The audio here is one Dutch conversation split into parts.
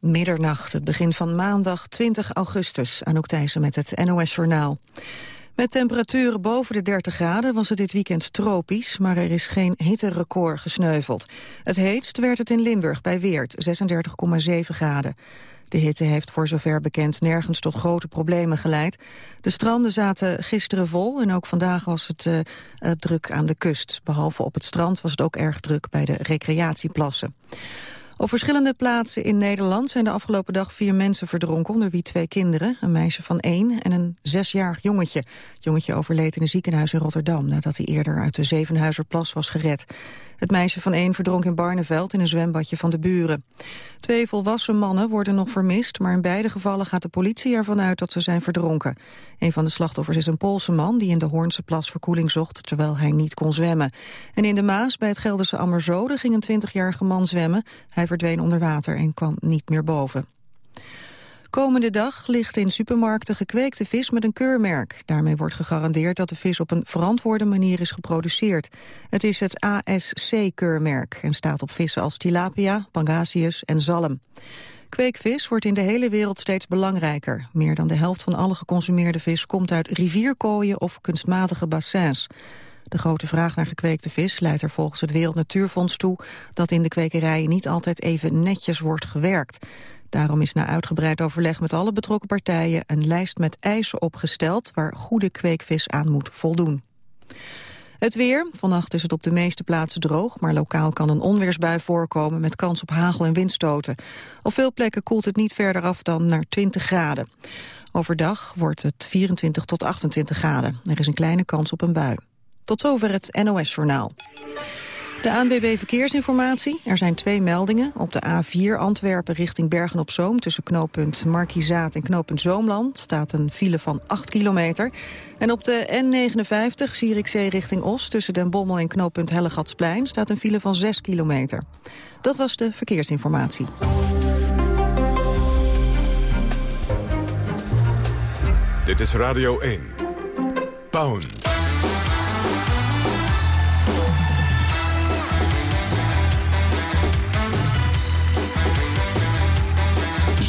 Middernacht, het begin van maandag 20 augustus. Anouk Thijssen met het NOS-journaal. Met temperaturen boven de 30 graden was het dit weekend tropisch... maar er is geen hitterecord gesneuveld. Het heetst werd het in Limburg bij Weert, 36,7 graden. De hitte heeft voor zover bekend nergens tot grote problemen geleid. De stranden zaten gisteren vol en ook vandaag was het uh, druk aan de kust. Behalve op het strand was het ook erg druk bij de recreatieplassen. Op verschillende plaatsen in Nederland zijn de afgelopen dag vier mensen verdronken, onder wie twee kinderen, een meisje van één en een zesjarig jongetje. Het jongetje overleed in een ziekenhuis in Rotterdam nadat hij eerder uit de Zevenhuizerplas was gered. Het meisje van één verdronk in Barneveld in een zwembadje van de buren. Twee volwassen mannen worden nog vermist, maar in beide gevallen gaat de politie ervan uit dat ze zijn verdronken. Een van de slachtoffers is een Poolse man die in de Hoornse plas verkoeling zocht terwijl hij niet kon zwemmen. En in de Maas bij het Gelderse Ammerzode ging een 20-jarige man zwemmen. Hij verdween onder water en kwam niet meer boven. Komende dag ligt in supermarkten gekweekte vis met een keurmerk. Daarmee wordt gegarandeerd dat de vis op een verantwoorde manier is geproduceerd. Het is het ASC-keurmerk en staat op vissen als tilapia, pangasius en zalm. Kweekvis wordt in de hele wereld steeds belangrijker. Meer dan de helft van alle geconsumeerde vis komt uit rivierkooien of kunstmatige bassins. De grote vraag naar gekweekte vis leidt er volgens het Wereld Natuurfonds toe dat in de kwekerijen niet altijd even netjes wordt gewerkt. Daarom is na uitgebreid overleg met alle betrokken partijen een lijst met eisen opgesteld waar goede kweekvis aan moet voldoen. Het weer. Vannacht is het op de meeste plaatsen droog, maar lokaal kan een onweersbui voorkomen met kans op hagel en windstoten. Op veel plekken koelt het niet verder af dan naar 20 graden. Overdag wordt het 24 tot 28 graden. Er is een kleine kans op een bui. Tot zover het NOS-journaal. De ANWB Verkeersinformatie. Er zijn twee meldingen. Op de A4 Antwerpen richting Bergen-op-Zoom... tussen knooppunt Markizaat en knooppunt Zoomland... staat een file van 8 kilometer. En op de N59 Zierikzee richting Os... tussen Den Bommel en knooppunt Hellegatsplein... staat een file van 6 kilometer. Dat was de verkeersinformatie. Dit is Radio 1. Pound.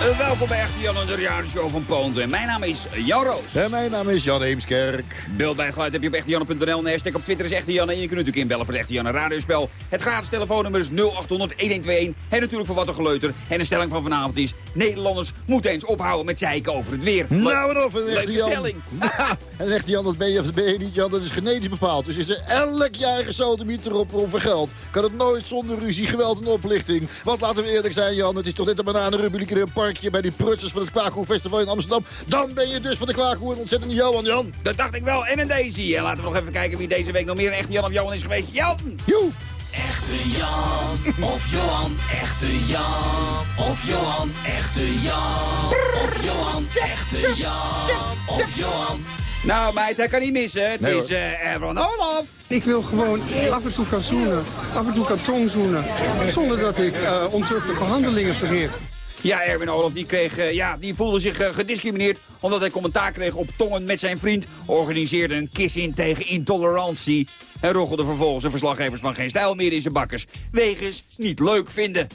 Uh, welkom bij Echte Jan en de radioshow van Poont. Mijn naam is Jan Roos. En mijn naam is Jan Heemskerk. Beeld bij geluid heb je op echtejanne.nl. En hashtag op Twitter is Echte Jan. En je kunt natuurlijk inbellen voor het Echte Janne radiospel. Het gratis telefoonnummer is 0800 1121. En natuurlijk voor wat een geleuter. En de stelling van vanavond is... Nederlanders moeten eens ophouden met zeiken over het weer. Nou, of een Jan. stelling. en Echte Jan, dat ben je of dat ben je niet, Jan. Dat is genetisch bepaald. Dus is er elk jaar een sodemieter op voor geld. Kan het nooit zonder ruzie, geweld en oplichting. Want laten we eerlijk zijn, Jan. Het is toch net een bananenrepubliek in een parkje... bij die prutsers van het Kwaakhoe-festival in Amsterdam. Dan ben je dus van de Kwaakhoe en ontzettend Johan, Jan. Dat dacht ik wel. En een Daisy. En laten we nog even kijken wie deze week nog meer een echte Jan of Johan is geweest. Jan! Joe. Echte Jan of Johan, echte Jan of Johan, echte Jan of Johan, echte Jan of Johan. Nou meid, hij kan niet missen. Het Nee, is eh Erwin Olaf. Ik wil gewoon af en toe kan zoenen, af en toe kan tongzoenen, zonder dat ik uh, ontuchtige handelingen verricht. Ja, Erwin Olaf die kreeg, eh, ja, die voelde zich eh, gediscrimineerd omdat hij commentaar kreeg op tongen met zijn vriend. Organiseerde een kiss-in tegen intolerantie. En roggelde vervolgens de verslaggevers van Geen Stijl meer in zijn bakkers. Wegens niet leuk vinden.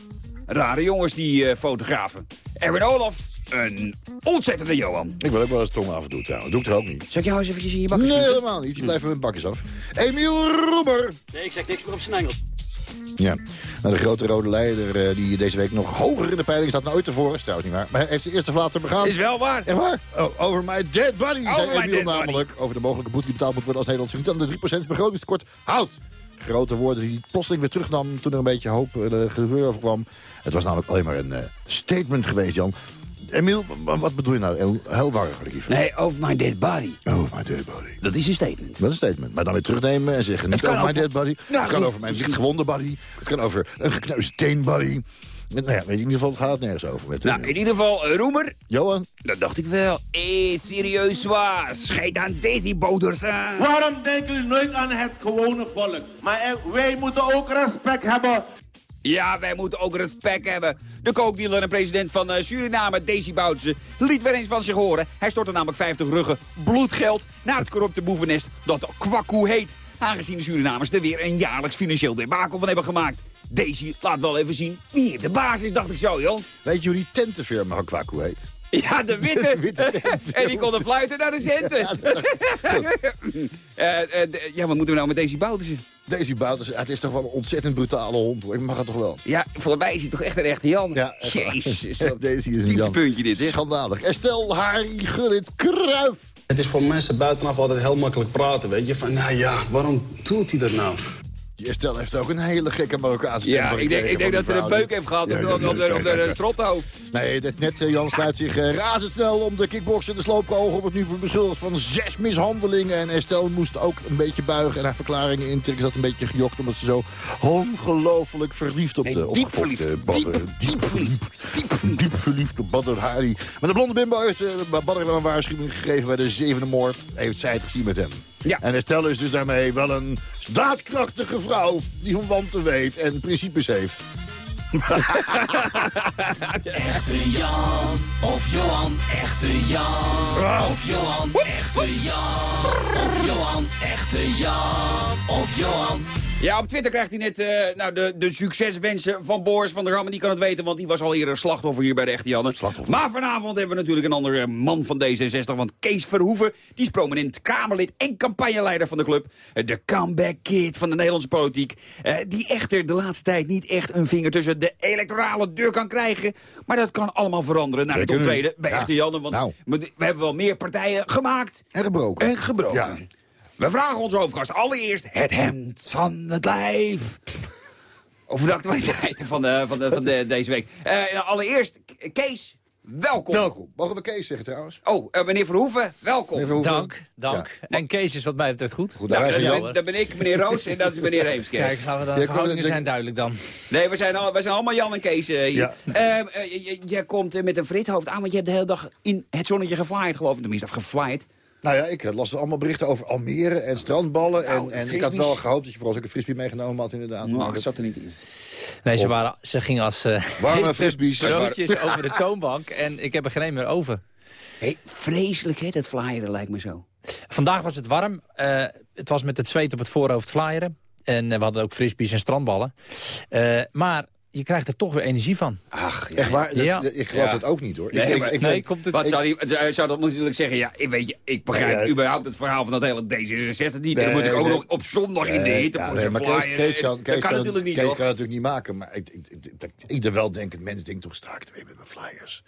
Rare jongens die eh, fotografen. Erwin Olaf, een ontzettende Johan. Ik wil ook wel eens tong af en toe trouwens. Doe ik er ook niet. Zal ik jou eens eventjes in je bakkers Nee, helemaal niet. Je blijft met mijn bakjes af. Emiel Roemer. Nee, ik zeg niks meer op zijn engel. Ja, nou, de grote rode leider eh, die deze week nog hoger in de peiling staat dan ooit tevoren. Is trouwens niet waar. Maar hij heeft zijn eerste flater begaan. Is wel waar. Echt waar? Oh, over my dead body, Over Emiel namelijk. Over de mogelijke boete die betaald moet worden als Nederland zich niet aan de 3% begrotingstekort houdt. Grote woorden die hij plotseling weer terugnam toen er een beetje hoop uh, gezeur over kwam. Het was namelijk alleen maar een eh, statement geweest, Jan. Emiel, wat bedoel je nou? Heel, heel warrig. Nee, over my dead body. Oh, my dead body. Dat is een statement. Dat is een statement. Maar dan weer terugnemen en zeggen... niet kan over mijn dead body. Nou, het kan over mijn gewonde body. Het kan over een gekneusde teen body. Nou ja, in ieder geval gaat het nergens over. Met, Nou, in ieder geval, eh, Roemer, Johan, dat dacht ik wel. Eh, serieus zwaar. Scheid aan datingboders, hè? Waarom denken jullie nooit aan het gewone volk? Maar er- wij moeten ook respect hebben Ja, wij moeten ook respect hebben. De kookdealer en president van eh, Suriname, Daisy Boutsen, liet weer eens van zich horen. Hij stortte namelijk 50 ruggen bloedgeld naar het corrupte boevennest dat Kwaku heet. Aangezien de Surinamers er weer een jaarlijks financieel debakel van hebben gemaakt. Daisy laat wel even zien wie de baas is, dacht ik zo, joh. Weet die tentenfirma Kwaku heet? Ja, de witte. witte tent. en die konden fluiten naar de centen. Eh, eh, de- ja, wat moeten we nou met Daisy Boutsen? Deze Bouters, het is toch wel een ontzettend brutale hond hoor. Ik mag het toch wel. Ja, volgens mij is hij toch echt een echte Jan. Ja. Jezus. Deze is een Jan. puntje dit, hè? Schandalig. Estelle, Harry, Gullit, Kruif. Het is voor mensen buitenaf altijd heel makkelijk praten, weet je. Van, nou ja, waarom doet hij dat nou? Die Estelle heeft ook een hele gekke Marokkaanse stem. Ja, ik denk, ik denk dat ze een beuk heeft gehad Ja, op, op, op, de, op de strothoofd. Nee, dat net. eh, Jan sluit zich eh, razendsnel om de kickboksen. De sloopkogel wordt nu beschuldigd van zes mishandelingen. En Estelle moest ook een beetje buigen en haar verklaringen intrekken. Ze had een beetje gejokt omdat ze zo ongelooflijk verliefd op Nee, de diep opgefokte verliefd. Badr- Diep- diep verliefd. Diep verliefd. Diep verliefd op Badr Hari. Maar de blonde bimbo heeft uh, Badr wel een waarschuwing gegeven bij de zevende moord. Heeft zij het gezien met hem. Ja. En Estelle is dus daarmee wel een daadkrachtige vrouw die van wanten weet en principes heeft. Echte Jan of Johan, echte Jan of Johan, echte Jan of Johan, echte Jan of Johan. Ja, op Twitter krijgt hij net eh, nou, de, de succeswensen van Boris van der Ham. En die kan het weten, want die was al eerder slachtoffer hier bij de Echte Janne. Maar vanavond hebben we natuurlijk een andere man van D66. Want Kees Verhoeven, die is prominent Kamerlid en campagneleider van de club. Eh, De comeback kid van de Nederlandse politiek. Eh, die echter de laatste tijd niet echt een vinger tussen de electorale deur kan krijgen. Maar dat kan allemaal veranderen naar het optreden bij Ja. Echte Janne. Want Nou. we we hebben wel meer partijen gemaakt En gebroken. en gebroken. Ja. We vragen onze hoofdgast allereerst het hemd van het lijf. Over de actualiteiten van, de, van, de, van de, deze week. Eh, allereerst, Kees, welkom. Welkom. Mogen we Kees zeggen trouwens? Oh, eh, meneer Verhoeven, welkom. Meneer Verhoeven. Dank, dank. Ja. En Kees is wat mij betreft goed. Goed, Nou, Jan. ben, dat ben ik, meneer Roos, en dat is meneer Heemskerk. Kijk, gaan we dan, Ja, verhoudingen zijn duidelijk dan. Nee, we zijn, al, we zijn allemaal Jan en Kees eh, hier. Ja. Jij komt met een frithoofd aan, want je hebt de hele dag in het zonnetje geflyerd, geloof ik. Tenminste, of geflyerd. Nou ja, ik eh, las allemaal berichten over Almere en strandballen. En, Nou, en ik had wel gehoopt dat je vooral ook een frisbee meegenomen had inderdaad. Nou, Maar dat zat er niet in. Nee, ze, waren, ze gingen als uh, Warme frisbees. broodjes over de toonbank en ik heb er geen een meer over. Hey, vreselijk, hè, dat flyeren lijkt me zo. Vandaag was het warm. eh, het was met het zweet op het voorhoofd flyeren. En we hadden ook frisbees en strandballen. Eh, maar je krijgt er toch weer energie van. Ach, ja. Echt waar? Dat- Ja. ik geloof Ja. het ook niet hoor. Nee, ik, maar- ik nee, komt het... Wat zou, die, zou- zou dat natuurlijk zeggen? Ja, ik, weet je, ik begrijp überhaupt het verhaal van dat hele D66 niet. Dan moet ik ook nee. nog op zondag in de hitte ja, voor nee, zijn maar flyer. Kees, Kees kan, dat Kees kan kan, natuurlijk niet, Kees toch? kan het natuurlijk niet maken. Maar ik, ik, ik, dat ieder wel denkt, het mens denkt toch strak twee met mijn flyers.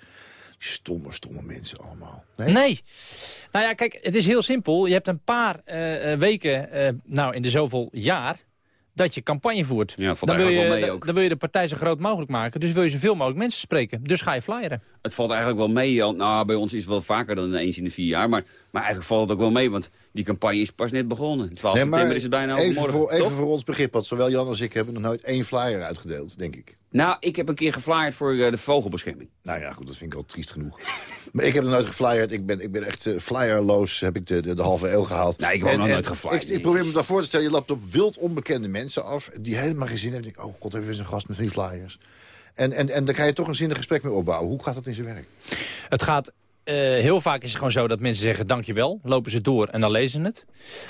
Stomme, stomme mensen allemaal. Nee? Nee. Nou ja, kijk, het is heel simpel. Je hebt een paar eh, eh, weken, eh, nou in de zoveel jaar, dat je campagne voert. Ja, valt dan, wil je, mee dan, ook. dan wil je de partij zo groot mogelijk maken. Dus wil je zoveel mogelijk mensen spreken. Dus ga je flyeren. Het valt eigenlijk wel mee. Jan. Nou, bij ons is het wel vaker dan eens in de vier jaar. Maar, maar eigenlijk valt het ook wel mee, want die campagne is pas net begonnen. 12 Nee, maar september is het bijna even, overmorgen. voor, even voor ons begrip, want zowel Jan als ik hebben nog nooit één flyer uitgedeeld, denk ik. Nou, ik heb een keer geflyerd voor eh, de vogelbescherming. Nou ja, goed, dat vind ik al triest genoeg. maar ik heb nog nooit geflyerd. Ik ben, ik ben echt eh, flyerloos, heb ik de, de, de halve eeuw gehaald. Nou, ik heb ook nog nooit geflyerd, Ik, ik probeer me daarvoor te stellen, je loopt op wild onbekende mensen af... die helemaal geen zin hebben. Ik oh god, hebben we weer zo'n gast met die flyers. En, en, en daar ga je toch een zinnig gesprek mee opbouwen. Hoe gaat dat in zijn werk? Het gaat... eh, heel vaak is het gewoon zo dat mensen zeggen dankjewel. Lopen ze door en dan lezen ze het.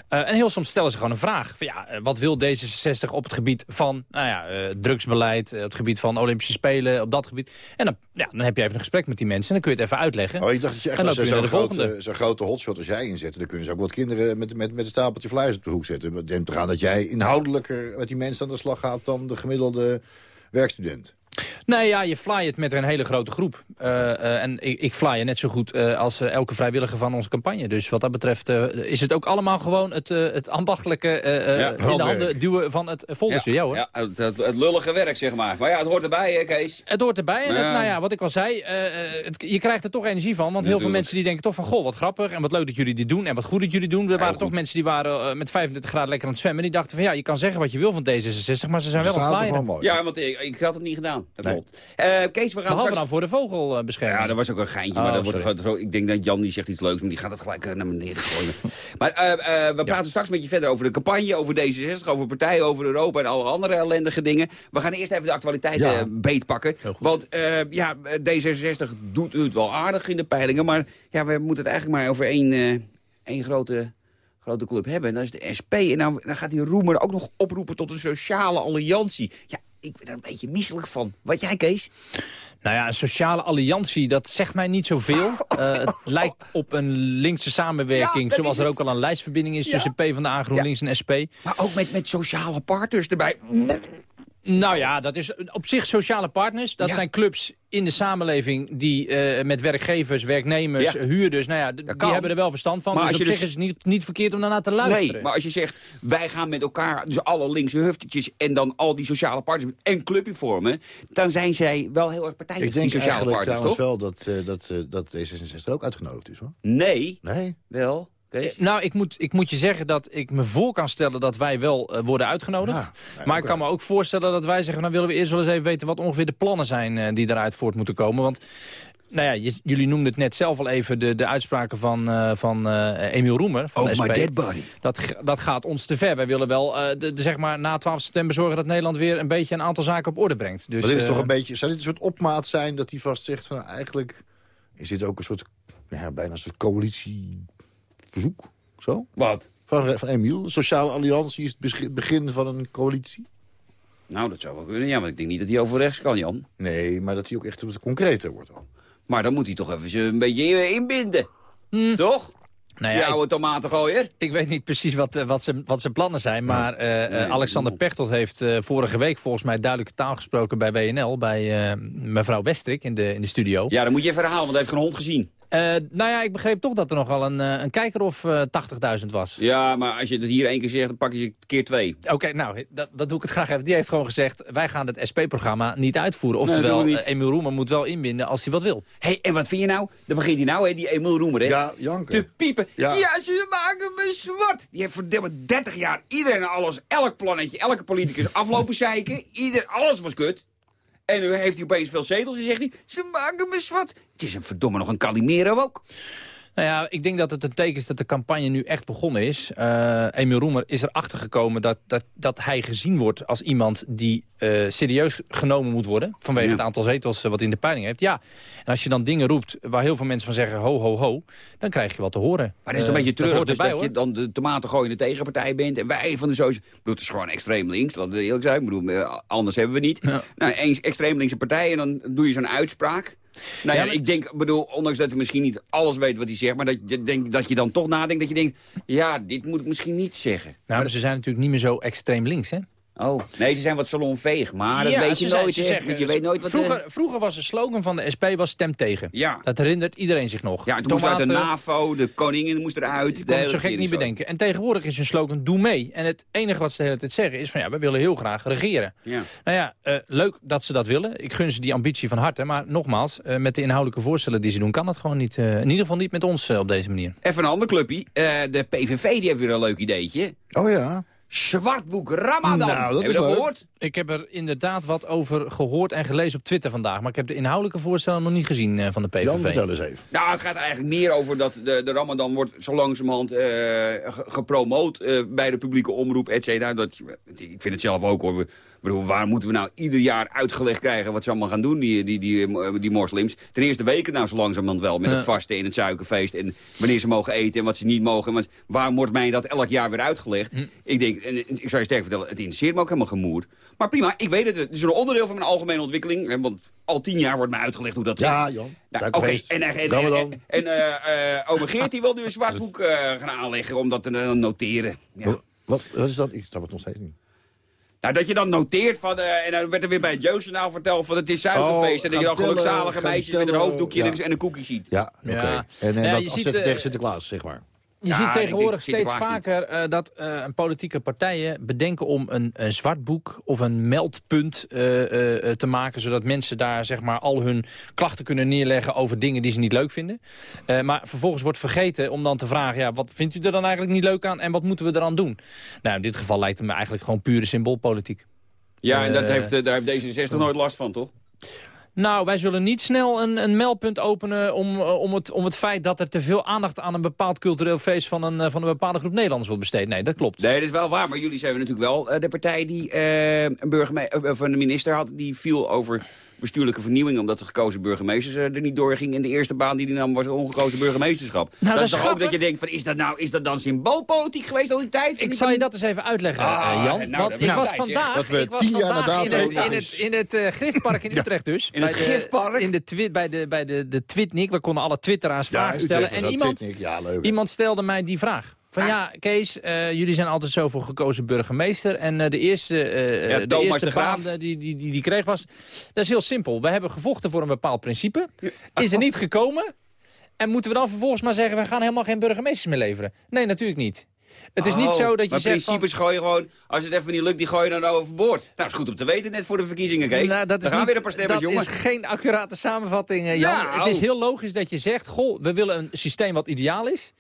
Eh, en heel soms stellen ze gewoon een vraag. Van, ja, eh, wat wil D66 op het gebied van nou ja, drugsbeleid... op het gebied van Olympische Spelen, op dat gebied. En dan, ja, dan heb je even een gesprek met die mensen... en dan kun je het even uitleggen. Oh, ik dacht dat je echt als zo'n grote, zo'n grote hotshot als jij inzetten... dan kunnen ze ook wat kinderen met, met, met een stapeltje flyers op de hoek zetten. Denk toch aan dat jij inhoudelijker met die mensen aan de slag gaat... dan de gemiddelde werkstudent. Nee, ja, je flyert met een hele grote groep. Eh, eh, en ik, ik flyer net zo goed eh, als elke vrijwilliger van onze campagne. Dus wat dat betreft eh, is het ook allemaal gewoon het, eh, het ambachtelijke eh, eh, Ja, in de handen duwen van het foldertje. Ja, hoor. ja het, het, het lullige werk, zeg maar. Maar ja, het hoort erbij, hè, Kees? Het hoort erbij. En Ja. het- nou ja, wat ik al zei, eh, eh, het, je krijgt er toch energie van. Want heel veel mensen die denken toch van... goh, wat grappig en wat leuk dat jullie dit doen en wat goed dat jullie doen. Er waren goed. toch mensen die waren met 35 graden lekker aan het zwemmen. Die dachten van ja, je kan zeggen wat je wil van D66, maar ze zijn wel een er flyer. Ja, want ik, ik had het niet gedaan. Dat Nee. klopt. Eh, Kees, we gaan Behalve straks... dan voor de vogelbescherming. Ja, dat was ook een geintje. Oh, maar dat wordt ik denk dat Jan die zegt iets leuks, maar die gaat het gelijk eh, naar beneden gooien. maar eh, eh, we praten straks met je verder over de campagne, over D66, over partijen, over Europa en alle andere ellendige dingen. We gaan eerst even de actualiteit Ja. eh, beetpakken. Heel goed. Want eh, ja, D66 doet het wel aardig in de peilingen, maar ja, we moeten het eigenlijk maar over één, eh, één grote grote club hebben. En dat is de SP. En dan, dan gaat die Roemer ook nog oproepen tot een sociale alliantie. Ja, ik ben er een beetje misselijk van. Wat jij, Kees? Nou ja, een sociale alliantie, dat zegt mij niet zoveel. Eh, het lijkt op een linkse Ja, samenwerking, zoals er ook al een lijstverbinding is Ja. tussen PvdA, GroenLinks en SP. Maar ook met, met sociale partners erbij. Nou ja, dat is op zich sociale partners. Dat Ja. zijn clubs in de samenleving die eh, met werkgevers, werknemers, Ja. huurders... Nou ja, die kan. hebben er wel verstand van. Maar dus op zich dus- is het niet, niet verkeerd om daarnaar te luisteren. Nee, maar als je zegt, wij gaan met elkaar, dus alle linkse huftetjes... en dan al die sociale partners een clubje vormen... dan zijn zij wel heel erg partijdig, Ik denk die sociale eigenlijk partners, trouwens toch? wel dat, eh, dat, eh, dat D66 ook uitgenodigd is, hoor. Nee, Nee? wel. Kees? Eh, Nou, ik moet, ik moet je zeggen dat ik me voor kan stellen dat wij wel eh, worden uitgenodigd. Ja, maar ik kan me ook voorstellen dat wij zeggen... nou willen we eerst wel eens even weten wat ongeveer de plannen zijn... eh, die daaruit voort moeten komen. Want nou ja, je- jullie noemden het net zelf al even... de, de uitspraken van, eh, van Emiel Roemer van Over de my SP. dead body. Dat, dat gaat ons te ver. Wij willen wel de, de, zeg maar, na 12 september zorgen dat Nederland weer een beetje een aantal zaken op orde brengt. Dus, Maar dit is toch een beetje... Zou dit een soort opmaat zijn dat hij vast zegt van... nou, eigenlijk is dit ook een soort... Ja, bijna een soort coalitieverzoek? Zo? Wat? Van, van Emiel. Een sociale alliantie is het begin van een coalitie? Nou, dat zou wel kunnen, ja, maar ik denk niet dat hij over rechts kan, Jan. Nee, maar dat hij ook echt wat concreter wordt. al. Maar dan moet hij toch even een beetje eh, inbinden. Hmm. Toch? nou Die ja, ik, oude tomatengooier. ik weet niet precies wat, eh, wat, zijn, wat zijn plannen zijn. Maar eh, eh, Nee, Alexander dat Pechtold heeft eh, vorige week volgens mij duidelijke taal gesproken bij WNL. Bij eh, mevrouw Westrik in de, in de studio. Ja, dan moet je even herhalen, want hij heeft geen hond gezien. Eh, nou ja, ik begreep toch dat er nogal een, eh, een kijker of eh 80.000 was. Ja, maar als je het hier één keer zegt, dan pak je het keer twee. Oké, nou, dat, dat doe ik het graag even. Die heeft gewoon gezegd, wij gaan het SP-programma niet uitvoeren. Nee, dat Oftewel, eh, Emiel Roemer moet wel inbinden als hij wat wil. Hé, hey, en wat vind je nou? Dan begint hij nou, hè, die Emil Roemer, hè? Ja, janken. te piepen. Ja. Ja. ze maken me zwart. Die heeft verdomme 30 jaar iedereen en alles, elk plannetje, elke politicus aflopen zeiken. Ieder, alles was kut. En nu heeft hij opeens veel zetels en zegt hij, ze maken me zwart. Het is een verdomme nog een Calimero ook. Nou ja, ik denk dat het een teken is dat de campagne nu echt begonnen is. Eh Emiel Roemer is erachter gekomen dat, dat, dat hij gezien wordt als iemand die eh, serieus genomen moet worden. Vanwege Ja. het aantal zetels eh, wat in de peiling heeft. Ja, en als je dan dingen roept waar heel veel mensen van zeggen ho, ho, ho. Dan krijg je wat te horen. Maar het is toch een beetje hoort dus erbij, dat je dan de tomaten gooien de tegenpartij bent. En wij van de social... Bedoel, het is gewoon extreem links, laten we eerlijk zijn. Ik bedoel, anders hebben we niet. Ja. Nou, eens extreem linkse partij en dan doe je zo'n uitspraak. Nou ja, ik denk, bedoel, ondanks dat hij misschien niet alles weet wat hij zegt... maar dat je, denk, dat je dan toch nadenkt dat je denkt... ja, dit moet ik misschien niet zeggen. Nou, maar ze zijn natuurlijk niet meer zo extreem links, hè? Oh, nee, ze zijn wat salonveeg, maar dat Ja, weet ze je zijn- nooit. zeggen- je weet nooit wat... vroeger, eh, vroeger was de slogan van de SP was stem tegen. ja. Dat herinnert iedereen zich nog. ja, en toen moest uit de NAVO, de koningin moest eruit. De kon zo gek niet zo. bedenken. En tegenwoordig is hun slogan doe mee. En het enige wat ze de hele tijd zeggen is van ja, we willen heel graag regeren. Ja. Nou ja, eh, leuk dat ze dat willen. Ik gun ze die ambitie van harte. Maar nogmaals, eh, met de inhoudelijke voorstellen die ze doen... kan dat gewoon niet. eh, in ieder geval niet met ons op deze manier. Even een ander clubje. Eh, de PVV die heeft weer een leuk ideetje. Oh ja. Zwartboek Ramadan. Nou, dat Heb je dat gehoord? Ik heb er inderdaad wat over gehoord en gelezen op Twitter vandaag. Maar ik heb de inhoudelijke voorstellen nog niet gezien eh, van de Jan, PVV. vertel eens even. Nou, het gaat eigenlijk meer over dat de, de Ramadan wordt zo langzamerhand eh, ge- gepromoot eh, bij de publieke omroep, et cetera. Dat, ik vind het zelf ook hoor. Bedoel, waar moeten we nou ieder jaar uitgelegd krijgen wat ze allemaal gaan doen, die, die, die, eh, die moslims? Ten eerste weken nou zo langzamerhand wel, met Ja. het vasten en het suikerfeest. En wanneer ze mogen eten en wat ze niet mogen. Want waar wordt mij dat elk jaar weer uitgelegd? Hm. Ik denk, en ik zou je sterk vertellen, het interesseert me ook helemaal gemoer. Maar prima, ik weet het. Het is een onderdeel van mijn algemene ontwikkeling. hè, Want al tien jaar wordt mij uitgelegd hoe dat zit. Ja, Jan. Nou, Oké, en, en, en, en, en eh, eh, ome Geert die wil nu een zwart boek eh, gaan aanleggen om dat te noteren. Ja. Wat, wat, wat is dat? Ik snap het nog steeds niet. Nou, dat je dan noteert van, eh, en dan werd er weer bij het jeugdjournaal verteld van het is suikerfeest. Oh, en dat je dan gelukzalige meisjes met een hoofddoekje ja. en een- en een koekje ziet. Ja, oké. Ja. En, en Ja, dat je ziet, afzetten eh, tegen Sinterklaas, zeg maar. Je Ja, ziet tegenwoordig denk steeds vaker eh, dat eh, een politieke partijen bedenken om een, een zwart boek of een meldpunt eh, te maken. Zodat mensen daar zeg maar, al hun klachten kunnen neerleggen over dingen die ze niet leuk vinden. Maar vervolgens wordt vergeten om dan te vragen, ja, wat vindt u er dan eigenlijk niet leuk aan en wat moeten we eraan doen? Nou, in dit geval lijkt het me eigenlijk gewoon pure symboolpolitiek. Ja, en dat heeft, daar heeft D66 nooit last van, toch? Nou, wij zullen niet snel een, een meldpunt openen om, eh, om, het, om het feit dat er te veel aandacht aan een bepaald cultureel feest van een, eh, van een bepaalde groep Nederlanders wordt besteed. Nee, dat klopt. Nee, dat is wel waar. Maar jullie zijn natuurlijk wel eh, de partij die een, burgemeester, of een minister had... die viel over bestuurlijke vernieuwing... omdat de gekozen burgemeesters eh, er niet doorging. En de eerste baan die hij nam was een ongekozen burgemeesterschap. Nou, dat, dat is toch ook dat je denkt, van, is, dat nou, is dat dan symboolpolitiek geweest al die tijd? Ik zal je dat eens even uitleggen, Ah, eh, Jan. nou, want dat ik was tijd, vandaag, Dat we ik was tien jaar vandaag in het, in het, in het eh, Griftpark in Utrecht dus. In het Bij de- Griftpark? In de twi bij de, bij de, de Twitnik. We konden alle twitteraars vragen stellen. En iemand, Ja, leuk. iemand stelde mij die vraag. Van Ah. ja, Kees, eh, jullie zijn altijd zo voor gekozen burgemeester. En eh, de eerste, Ja, de eerste de baan die, die, die die kreeg was... Dat is heel simpel. We hebben gevochten voor een bepaald principe. Is er niet gekomen. En moeten we dan vervolgens maar zeggen... we gaan helemaal geen burgemeesters meer leveren? Nee, natuurlijk niet. Het is niet Oh, zo dat je maar zegt... van- principes gooi je gewoon, als het even niet lukt, die gooi je dan overboord. Nou, is goed om te weten, net voor de verkiezingen, Kees. Nou, dat is gaan niet- weer een paar stemmers, dat is geen accurate samenvatting, Jan. Nou. Het is heel logisch dat je zegt... goh, we willen een systeem wat ideaal is.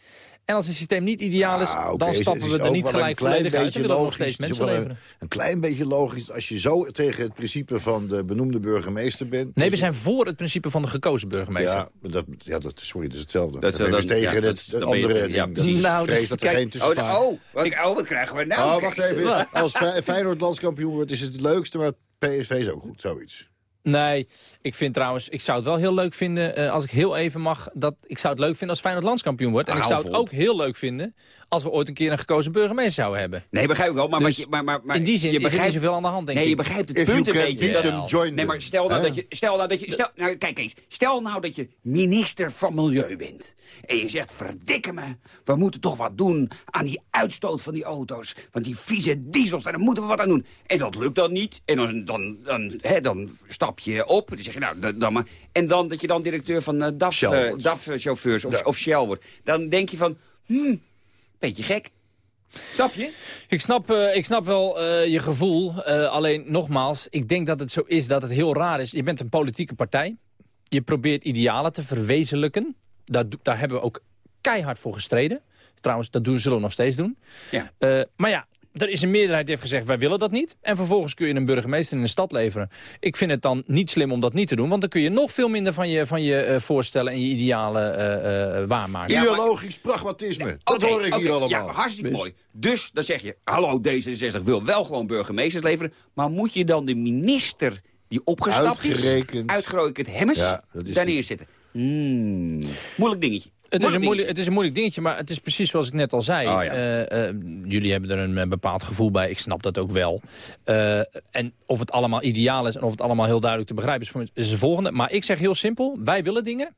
En als een systeem niet ideaal is, Ah, dan het is stappen we er niet gelijk volledig uit. beetje En willen we nog steeds het mensen een- leveren. Een klein beetje logisch als je zo tegen het principe van de benoemde burgemeester bent. Nee, we zijn voor het principe van de gekozen burgemeester. Ja, dat, ja dat, sorry, dat is hetzelfde. Dat is- dat- tegen ja, het, het andere ja, ding. Dat is Nou, vrees dus dat er kijk- geen Oh, oh, wat, oh, wat krijgen we nou? Oh, wacht even. Als Fe- Feyenoord landskampioen wordt, is het het leukste, maar PSV is ook goed, zoiets. Nee, ik vind trouwens, ik zou het wel heel leuk vinden, eh, als ik heel even mag, dat ik zou het leuk vinden als Feyenoord landskampioen wordt. En Ah, ik zou het ook heel leuk vinden als we ooit een keer een gekozen burgemeester zouden hebben. Nee, begrijp ik wel. Maar, Dus wat je, maar, maar, maar In die zin je er begrijpt, zoveel aan de hand, denk Nee, je ik. begrijpt het If punt een beetje. Nee, maar stel nou, dat je, stel nou dat je, stel, nou, kijk eens, stel nou dat je minister van Milieu bent. En je zegt, verdikke me, we moeten toch wat doen aan die uitstoot van die auto's. Want die vieze diesels, daar moeten we wat aan doen. En dat lukt dan niet. En dan, dan, dan, hè, dan stap je op. Dan zeg je, nou, dan, maar. En dan dat je dan directeur van eh, DAF, eh. DAF-chauffeurs of, Ja. of Shell wordt. Dan denk je van, hmm, beetje gek. Snap je? Ik snap, eh, ik snap wel eh, je gevoel. eh, alleen nogmaals, ik denk dat het zo is dat het heel raar is. Je bent een politieke partij. Je probeert idealen te verwezenlijken. Daar, daar hebben we ook keihard voor gestreden. Trouwens, dat doen, zullen we nog steeds doen. Ja. Eh, maar ja, er is een meerderheid die heeft gezegd, wij willen dat niet. En vervolgens kun je een burgemeester in een stad leveren. Ik vind het dan niet slim om dat niet te doen. Want dan kun je nog veel minder van je, van je eh, voorstellen en je idealen eh, eh, waarmaken. Ja, maar- pragmatisme, dat hoor ik hier allemaal. Ja, hartstikke Dus- mooi. Dus dan zeg je, hallo D66 wil wel gewoon burgemeesters leveren... maar moet je dan de minister die opgestapt Uitgerekend. is... uitgerekend Hemmers, Ja, daar neerzetten? Hmm, moeilijk dingetje. Het is, een moeilijk, het is een moeilijk dingetje, maar het is precies zoals ik net al zei. Oh, ja. Eh, eh, jullie hebben er een eh, bepaald gevoel bij, ik snap dat ook wel. En of het allemaal ideaal is en of het allemaal heel duidelijk te begrijpen is, voor is de volgende. Maar ik zeg heel simpel, wij willen dingen.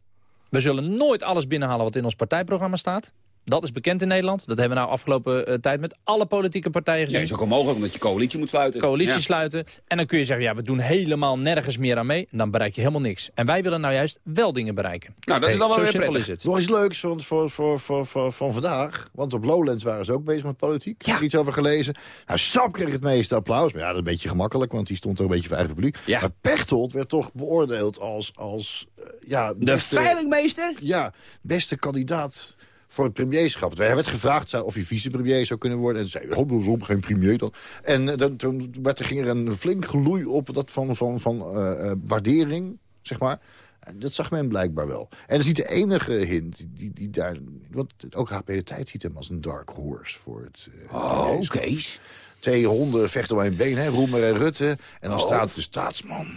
We zullen nooit alles binnenhalen wat in ons partijprogramma staat. Dat is bekend in Nederland. Dat hebben we nou afgelopen eh, tijd met alle politieke partijen Ja, gezien. is ook onmogelijk omdat je coalitie moet sluiten. coalitie Ja. sluiten. En dan kun je zeggen, ja, we doen helemaal nergens meer aan mee. En dan bereik je helemaal niks. En wij willen nou juist wel dingen bereiken. Nou, dat is dan wel weer prettig. is het. Nog iets leuks van, voor, voor, voor, voor, van vandaag. Want op Lowlands waren ze ook bezig met politiek. Ik heb iets over gelezen. Nou, Sap kreeg het meeste applaus. Maar ja, dat is een beetje gemakkelijk, want die stond er een beetje voor eigen publiek. Ja. Maar Pechtold werd toch beoordeeld als... als eh, ja, De veilingmeester? Ja, beste kandidaat voor het premierschap. Hij werd gevraagd zou- of hij vicepremier zou kunnen worden. En zei oh, waarom geen premier dan? En eh, dan, toen werd, er ging er een flink geloei op dat van, van, van eh, eh, waardering, zeg maar. En Dat zag men blijkbaar wel. En dat is niet de enige hint die, die, daar... Want ook HP De Tijd ziet hem als een dark horse voor het eh, Oh. Kees. Twee honden vechten om een been, hè? Roemer en Rutte. En dan Oh. staat de staatsman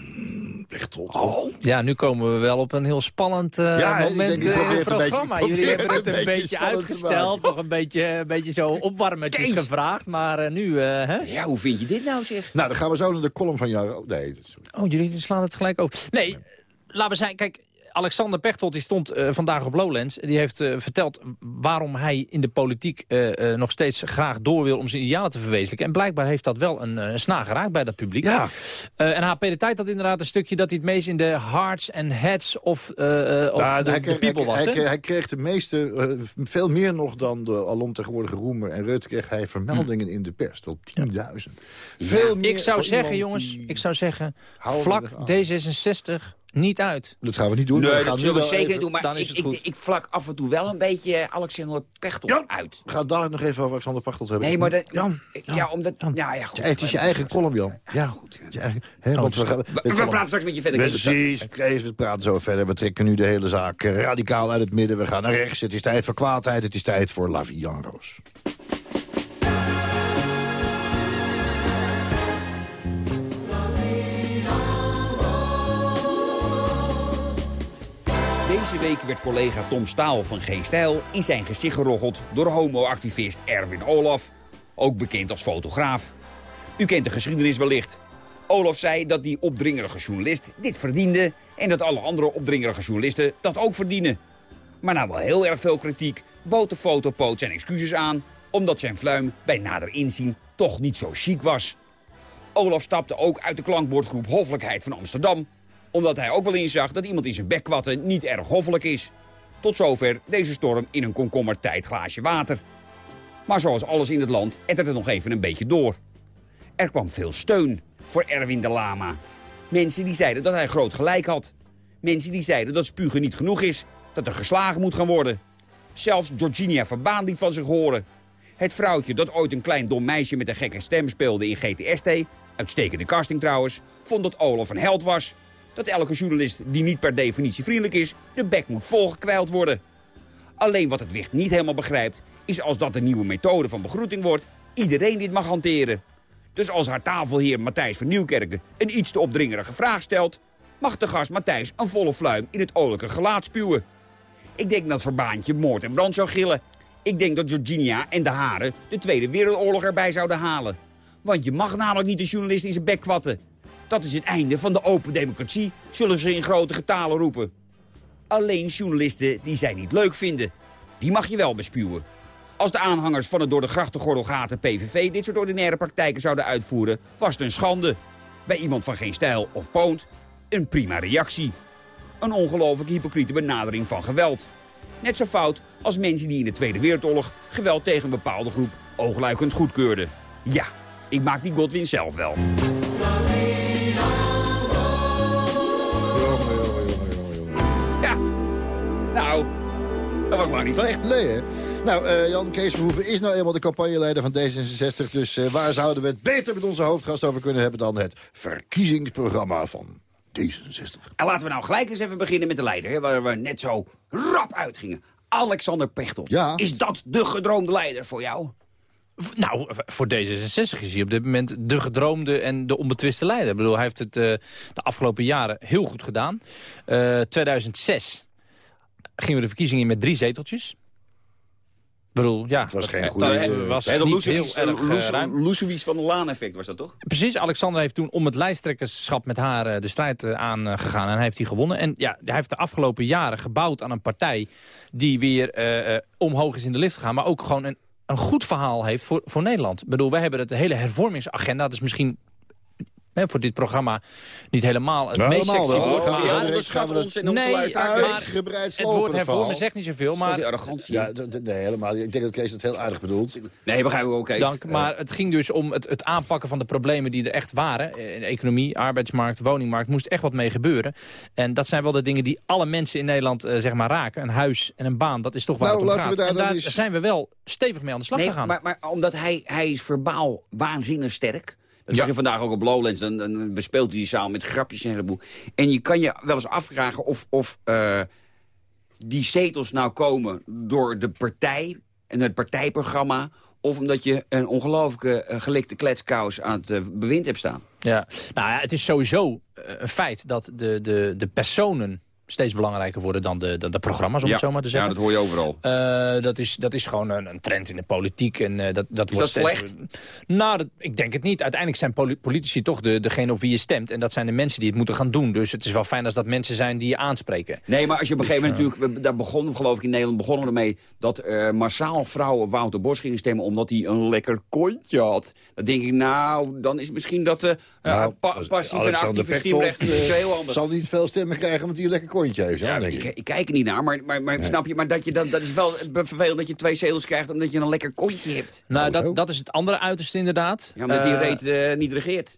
Pechtold. Oh, Ja, nu komen we wel op een heel spannend eh, Ja, moment denk, eh, in probeer het een beetje- programma. ik Jullie hebben het een een beetje uitgesteld. Nog een beetje, een beetje zo opwarmetjes Kees. gevraagd. Maar eh, nu, eh, hè? ja, hoe vind je dit nou, zeg? Nou, dan gaan we zo naar de column van Jaro. Nee, dat is... Oh, jullie slaan het gelijk over. Nee, laten we zijn... Kijk, Alexander Pechtold die stond eh, vandaag op Lowlands. Die heeft eh, verteld waarom hij in de politiek eh, nog steeds graag door wil... om zijn idealen te verwezenlijken. En blijkbaar heeft dat wel een, een snaar geraakt bij dat publiek. Ja, en HP De Tijd had inderdaad een stukje dat hij het meest in de hearts en heads of, of Nou, de, hij, de people was. hij, hij kreeg de meeste, veel meer nog dan de alom tegenwoordige Roemer en Rutte... kreeg hij vermeldingen in de pers, tot 10.000. Veel meer Ik zou zeggen, jongens, die- ik zou zeggen... Vlak eraan. D66 niet uit. Dat gaan we niet doen. Nee, we gaan dat zullen we zeker niet doen. Maar dan is ik, het ik, goed. ik vlak af en toe wel een beetje Alexander Pechtel Jan, uit. We gaan het daar nog even over Alexander Pachtel hebben. Nee, maar dat... Jan, ja, omdat... Jan. Ja, ja, goed. Ja, het is je eigen column, Jan. Ja, goed. Je eigen, hè, want we, gaan, We, we praten straks met je verder. Precies, Kees, we praten zo verder. We trekken nu de hele zaak eh, radicaal uit het midden. We gaan naar rechts. Het is tijd voor kwaadheid. Het is tijd voor La Deze week werd collega Tom Staal van Geen Stijl in zijn gezicht geroggeld door homoactivist Erwin Olaf, ook bekend als fotograaf. U kent de geschiedenis wellicht. Olaf zei dat die opdringerige journalist dit verdiende en dat alle andere opdringerige journalisten dat ook verdienen. Maar na wel heel erg veel kritiek bood de fotopoot zijn excuses aan omdat zijn fluim bij nader inzien toch niet zo chic was. Olaf stapte ook uit de klankbordgroep Hoffelijkheid van Amsterdam omdat hij ook wel inzag dat iemand in zijn bek kwatten niet erg hoffelijk is. Tot zover deze storm in een komkommer tijdglaasje water. Maar zoals alles in het land ettert het nog even een beetje door. Er kwam veel steun voor Erwin de Lama. Mensen die zeiden dat hij groot gelijk had. Mensen die zeiden dat spugen niet genoeg is, dat er geslagen moet gaan worden. Zelfs Georginia Verbaan liet van zich horen. Het vrouwtje dat ooit een klein dom meisje met een gekke stem speelde in GTST... uitstekende casting trouwens, vond dat Olaf een held was. Dat elke journalist die niet per definitie vriendelijk is... de bek moet volgekwijld worden. Alleen wat het wicht niet helemaal begrijpt... is als dat de nieuwe methode van begroeting wordt... iedereen dit mag hanteren. Dus als haar tafelheer Matthijs van Nieuwkerken... een iets te opdringerige vraag stelt... mag de gast Matthijs een volle fluim in het olijke gelaat spuwen. Ik denk dat Verbaantje moord en brand zou gillen. Ik denk dat Georginia en de Haren de Tweede Wereldoorlog erbij zouden halen. Want je mag namelijk niet de journalist in zijn bek kwatten. Dat is het einde van de open democratie, zullen ze in grote getalen roepen. Alleen journalisten die zij niet leuk vinden, die mag je wel bespuwen. Als de aanhangers van het door de grachtengordel gaten PVV dit soort ordinaire praktijken zouden uitvoeren, was het een schande. Bij iemand van geen stijl of poont, een prima reactie. Een ongelooflijk hypocriete benadering van geweld. Net zo fout als mensen die in de Tweede Wereldoorlog geweld tegen een bepaalde groep oogluikend goedkeurden. Ja, ik maak die Godwin zelf wel. Nou, dat was maar niet slecht. Nee, hè? Nou, eh, Jan Kees Verhoeven is nou eenmaal de campagneleider van D66. Dus eh, waar zouden we het beter met onze hoofdgast over kunnen hebben... dan het verkiezingsprogramma van D66? En laten we nou gelijk eens even beginnen met de leider, hè, waar we net zo rap uitgingen. Alexander Pechtold. Ja. Is dat de gedroomde leider voor jou? Nou, voor D66 is hij op dit moment de gedroomde en de onbetwiste leider. Ik bedoel, hij heeft het eh, de afgelopen jaren heel goed gedaan. Eh 2006 gingen we de verkiezingen in met drie zeteltjes. Ik bedoel, ja. Het was geen dat- goede... dat eh, was niet heel erg eh, Loes- ruim. Van de Laan-effect was dat toch? Precies, Alexander heeft toen om het lijsttrekkerschap met haar eh, de strijd eh, aangegaan. En hij heeft die gewonnen. En ja, hij heeft de afgelopen jaren gebouwd aan een partij die weer eh, eh, omhoog is in de lift gegaan. Maar ook gewoon een, een goed verhaal heeft voor, voor Nederland. Ik bedoel, wij hebben het hele hervormingsagenda. Dat is misschien hè, voor dit programma niet helemaal het Ja, meest sexy wel. woord. Gaan we Maar onderschat gaan we ons en onze Nee, Uitgebreid het woord hervormen zegt niet zoveel. Die Maar arrogantie. Ja, nee, helemaal. Ik denk dat Kees het heel aardig bedoelt. Nee, begrijp ik ook, Kees. Dank, maar het ging dus om het, het aanpakken van de problemen die er echt waren. Eh, In de economie, arbeidsmarkt, woningmarkt, moest echt wat mee gebeuren. En dat zijn wel de dingen die alle mensen in Nederland eh, zeg maar raken. Een huis en een baan, dat is toch waar Nou, het om laten gaat. we daar en daar eens- zijn we wel stevig mee aan de slag Nee, gegaan. maar, maar omdat hij, hij is verbaal waanzinnig sterk. Dat zag je vandaag ook op Lowlands. Dan, dan bespeelt hij die zaal met grapjes en een heleboel. En je kan je wel eens afvragen of, of eh, die zetels nou komen door de partij en het partijprogramma... of omdat je een ongelooflijke eh, gelikte kletskous aan het eh, bewind hebt staan. Ja. Nou ja, het is sowieso een feit dat de, de, de personen steeds belangrijker worden dan de, de, de programma's, om het zo maar te ja, zeggen. dat hoor je overal. Eh, dat, is, dat is gewoon een, een trend in de politiek. En, eh, dat, dat Is wordt dat steeds- Nou, dat, ik denk het niet. Uiteindelijk zijn poli- politici toch de, degene op wie je stemt. En dat zijn de mensen die het moeten gaan doen. Dus het is wel fijn als dat mensen zijn die je aanspreken. Nee, maar als je op een gegeven moment natuurlijk... we- Daar begonnen we geloof ik in Nederland begonnen we ermee... dat eh, massaal vrouwen Wouter Bos gingen stemmen... omdat hij een lekker kontje had. Dan denk ik, nou, dan is misschien dat... de Nou, pa passief en stemrecht iets eh, heel anders. Zal niet veel stemmen krijgen hij een lekker kontje heeft. Ja, denk ik, ik. ik kijk er niet naar, maar, maar, maar snap je? Maar dat, je, dat, dat is wel vervelend dat je twee zetels krijgt... omdat je een lekker kontje hebt. Nou, Oh, dat, dat is het andere uiterste inderdaad. Ja, omdat die Eh, reet eh, niet regeert.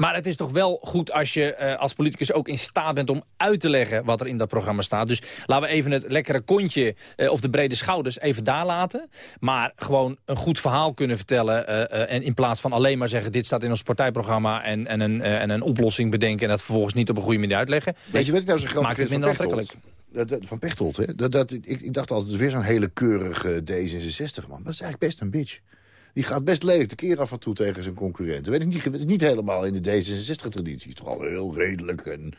Maar het is toch wel goed als je eh, als politicus ook in staat bent om uit te leggen wat er in dat programma staat. Dus laten we even het lekkere kontje eh, of de brede schouders even daar laten. Maar gewoon een goed verhaal kunnen vertellen. eh, en in plaats van alleen maar zeggen dit staat in ons partijprogramma en, en, een, en een oplossing bedenken. En dat vervolgens niet op een goede manier uitleggen. Weet je wat ik nou zo grappig Maakt het minder? Dat, dat- van Pechtold, hè? Dat, dat, ik, ik dacht altijd, het is weer zo'n hele keurige D66, man. Dat is eigenlijk best een bitch. Die gaat best lelijk de keer af en toe tegen zijn concurrenten. Weet ik niet, niet helemaal in de D66-traditie. is toch al heel redelijk en,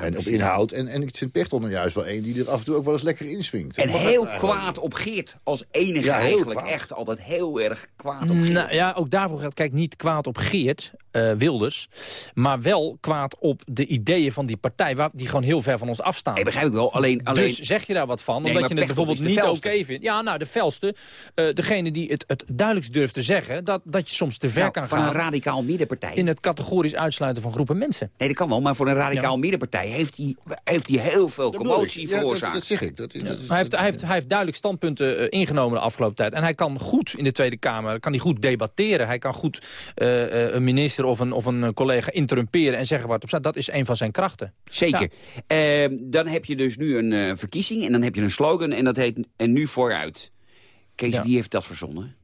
en op inhoud. En, en ik vind Pechtold nou juist wel één die er af en toe ook wel eens lekker inswingt. En heel kwaad op Geert. Als enige Ja, eigenlijk. kwaad. Echt altijd heel erg kwaad op Geert. Nou ja, ook daarvoor geldt, kijk, niet kwaad op Geert eh, Wilders... maar wel kwaad op de ideeën van die partij... Waar, die gewoon heel ver van ons afstaan. Nee, begrijp ik wel. Alleen, alleen Dus zeg je daar wat van, omdat je het bijvoorbeeld niet oké vindt. Ja, nou, de felste, eh, degene die het, het duidelijkst durft te zeggen... dat, dat je soms te ver nou, kan van gaan een radicaal middenpartij. in het categorisch uitsluiten van groepen mensen. Nee, dat kan wel. Maar voor een radicaal Ja. middenpartij heeft hij, heeft hij heel veel Dat commotie Ja, dat, veroorzaakt. dat zeg ik. Dat, is- dat is- Hij heeft, hij, heeft, hij heeft duidelijk standpunten eh, ingenomen de afgelopen tijd. En hij kan goed in de Tweede Kamer kan hij goed debatteren. Hij kan goed eh, eh, een minister of een, of een collega interrumperen en zeggen waar het op staat. Dat is een van zijn krachten. Zeker. Ehm, dan heb je dus nu een eh, verkiezing en dan heb je een slogan en dat heet En nu vooruit. Kees, Ja. wie heeft dat verzonnen?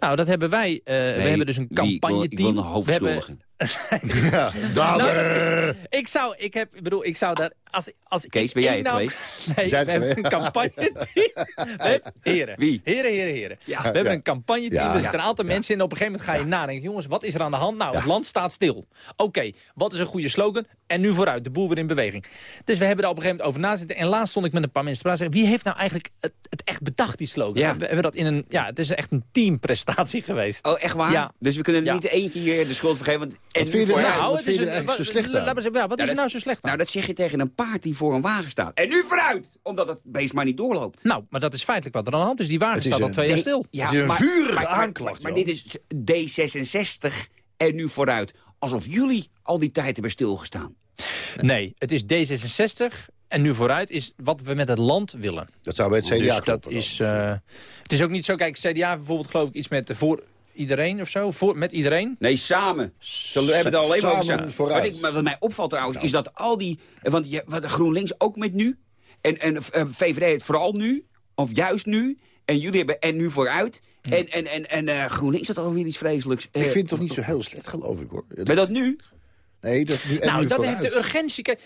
Nou, dat hebben wij. eh, we hebben dus een wie? Ik wil- campagne Ik wil, team. een hebben. Ja, Nou, is- ik zou, ik heb, ik bedoel, ik zou daar, als, als Kees, ik ben jij het naam- geweest? Nee, we hebben een campagne team. We hebben- heren. Wie? Heren, heren, heren. Ja. We hebben Ja. een campagne team, Ja. er zitten een aantal mensen in. Op een gegeven moment ga je nadenken, jongens, wat is er aan de hand? Nou, het land staat stil. Oké, wat is een goede slogan? En nu vooruit, de boel weer in beweging. Dus we hebben daar op een gegeven moment over nazitten. En laatst stond ik met een paar mensen te praten. Wie heeft nou eigenlijk het, het echt bedacht, die slogan? Ja. We hebben dat in een, ja, het is echt een teamprestatie geweest. Oh, echt waar? Ja. Dus we kunnen er Ja. niet eentje hier de schuld vergeven. Want en Wat nu vind je er nou? er zo slecht aan? wat is er nou zo slecht aan? Nou, dat zeg je tegen een paard die voor een wagen staat. En nu vooruit! Omdat het beest maar niet doorloopt. Nou, maar dat is feitelijk wat er aan de hand is. Die wagen staat al twee jaar stil. Ja, Het is een maar- vurige maar- maar- aanklacht, Maar, dit is D66 en nu vooruit. Alsof jullie al die tijd hebben stilgestaan. Nee, het is D66 en nu vooruit is wat we met het land willen. dat zou bij het CDA dus dat is... eh, het is ook niet zo, kijk, CDA bijvoorbeeld geloof ik iets met voor iedereen of zo. Voor, met iedereen. Nee, samen. Ze hebben het al alleen maar over Samen vooruit. Wat, ik, maar wat mij opvalt trouwens, is dat al die... Want je, wat GroenLinks ook met nu. En, en eh, VVD het vooral nu. Of juist nu. En jullie hebben en nu vooruit. En, en, en, en eh, GroenLinks had alweer iets vreselijks. Ik Eh, vind het toch niet zo heel slecht, geloof ik, hoor. Maar dat nu? Nee, dat nu, en nou, nu dat vooruit. heeft de urgentie. Kijk,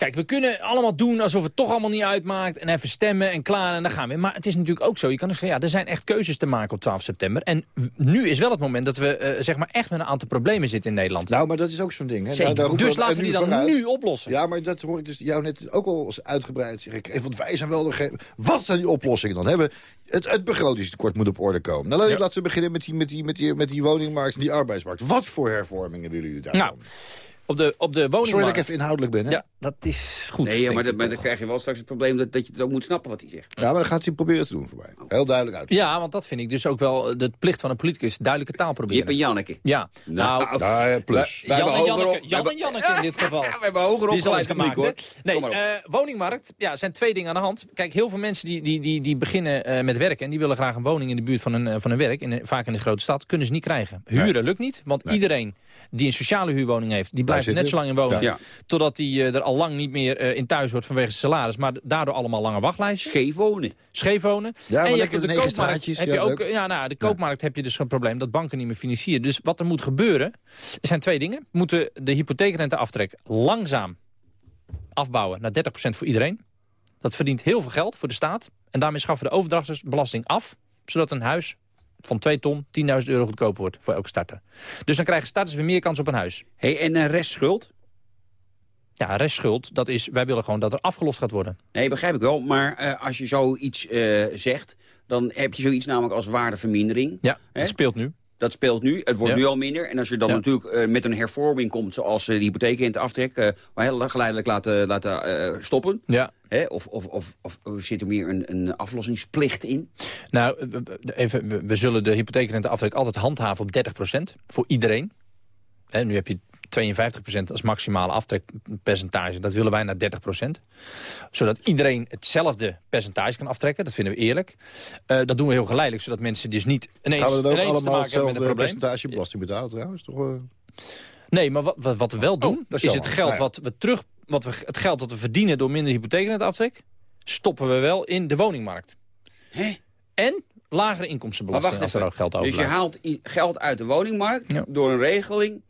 Kijk, we kunnen allemaal doen alsof het toch allemaal niet uitmaakt... en even stemmen en klaar en dan gaan we. Maar het is natuurlijk ook zo. Je kan dus zeggen, ja, er zijn echt keuzes te maken op 12 september. En nu is wel het moment dat we eh, zeg maar echt met een aantal problemen zitten in Nederland. Nou, maar dat is ook zo'n ding. Hè? Daar- roepen dus laten en we die dan nu oplossen. Ja, maar dat hoor ik dus jou net ook al uitgebreid zeggen. Want wij zijn wel degene... Wat zijn die oplossingen dan? Hebben het, het begrotingstekort moet op orde komen. Nou, laten we- laten we beginnen met die, met, die, met, die, met die woningmarkt en die arbeidsmarkt. Wat voor hervormingen willen jullie daar? Nou, op de, op de woningmarkt... Sorry dat ik even inhoudelijk ben, hè? Ja, dat is goed. Nee, ja, maar, dat, dan krijg je wel straks het probleem dat, dat je het ook moet snappen wat hij zegt. Ja, maar dan gaat hij proberen te doen voor mij. Heel duidelijk uit. Ja, want dat vind ik dus ook wel de plicht van een politicus. Duidelijke taal proberen. Jip en Janneke. Ja, nou, Nou, Nou, ja, plus. wij Jan, hebben en Janneke, op- Jan en Janneke in dit geval. Ja, we hebben hoger opgeleid gemaakt, hoor. Nee, eh, woningmarkt. Ja, er zijn twee dingen aan de hand. Kijk, heel veel mensen die, die, die, die beginnen eh, met werken... en die willen graag een woning in de buurt van een, eh, van een werk... In, vaak in de grote stad, kunnen ze niet krijgen. Huren lukt niet, want iedereen die een sociale huurwoning heeft... die blijft er net zo lang in wonen... Ja. totdat hij eh, er al lang niet meer eh, in thuis wordt vanwege zijn salaris... maar daardoor allemaal lange wachtlijsten. Scheef wonen. scheef wonen. Ja, maar en je hebt de koopmarkt, straatjes, heb ja, je ook, leuk. ja, nou, de koopmarkt heb je dus een probleem dat banken niet meer financieren. Dus wat er moet gebeuren, er zijn twee dingen. Moeten de hypotheekrenteaftrek langzaam afbouwen naar 30% voor iedereen. Dat verdient heel veel geld voor de staat. En daarmee schaffen we de overdrachtsbelasting af, zodat een huis van 2 ton 10.000 euro goedkoper wordt voor elke starter. Dus dan krijgen starters weer meer kans op een huis. Hey, en uh, restschuld? Ja, restschuld, dat is, wij willen gewoon dat er afgelost gaat worden. Nee, begrijp ik wel. Maar eh, als je zoiets eh, zegt, dan heb je zoiets namelijk als waardevermindering. Ja, Hè? dat speelt nu. Dat speelt nu. Het wordt Ja. nu al minder. En als je dan Ja. natuurlijk eh, met een hervorming komt... zoals eh, de hypotheekrenteaftrek... eh maar heel geleidelijk laten, laten stoppen... Ja, Hè? Of, of, of, of zit er meer een, een aflossingsplicht in. Nou, we- we- even, we, we zullen de hypotheekrenteaftrek altijd handhaven op 30% voor iedereen. Hè, nu heb je 52% als maximale aftrekpercentage. Dat willen wij naar 30%. Zodat iedereen hetzelfde percentage kan aftrekken. Dat vinden we eerlijk. Eh, dat doen we heel geleidelijk, zodat mensen dus niet ineens, Gaan we dan ook ineens te allemaal maken hebben met hetzelfde een probleem. percentage belasting betalen trouwens? Toch, eh? Nee, maar wat, wat, wat we wel doen, Oh, dat is het geld Nou wat we terug, wat we, het geld dat we verdienen door minder hypotheekrenteaftrek, stoppen we wel in de woningmarkt. Hè? En lagere Maar inkomstenbelasting wacht als er even. ook geld dus je haalt geld uit de woningmarkt Ja. door een regeling...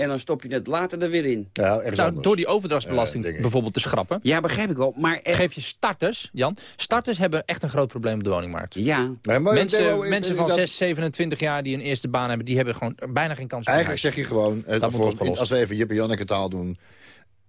en dan stop je het later er weer in. Ja, ergens Nou, door die overdrachtsbelasting bijvoorbeeld te schrappen, Ja, begrijp ik wel. Maar echt- geef je starters, Jan, starters hebben echt een groot probleem op de woningmarkt. Ja, Nee, maar mensen mensen ik- van dat- 6, 27 jaar die een eerste baan hebben... die hebben gewoon bijna geen kans op Eigenlijk zeg je gewoon, eh, moet voor- opgelost. als we even Jip en Janneke taal doen...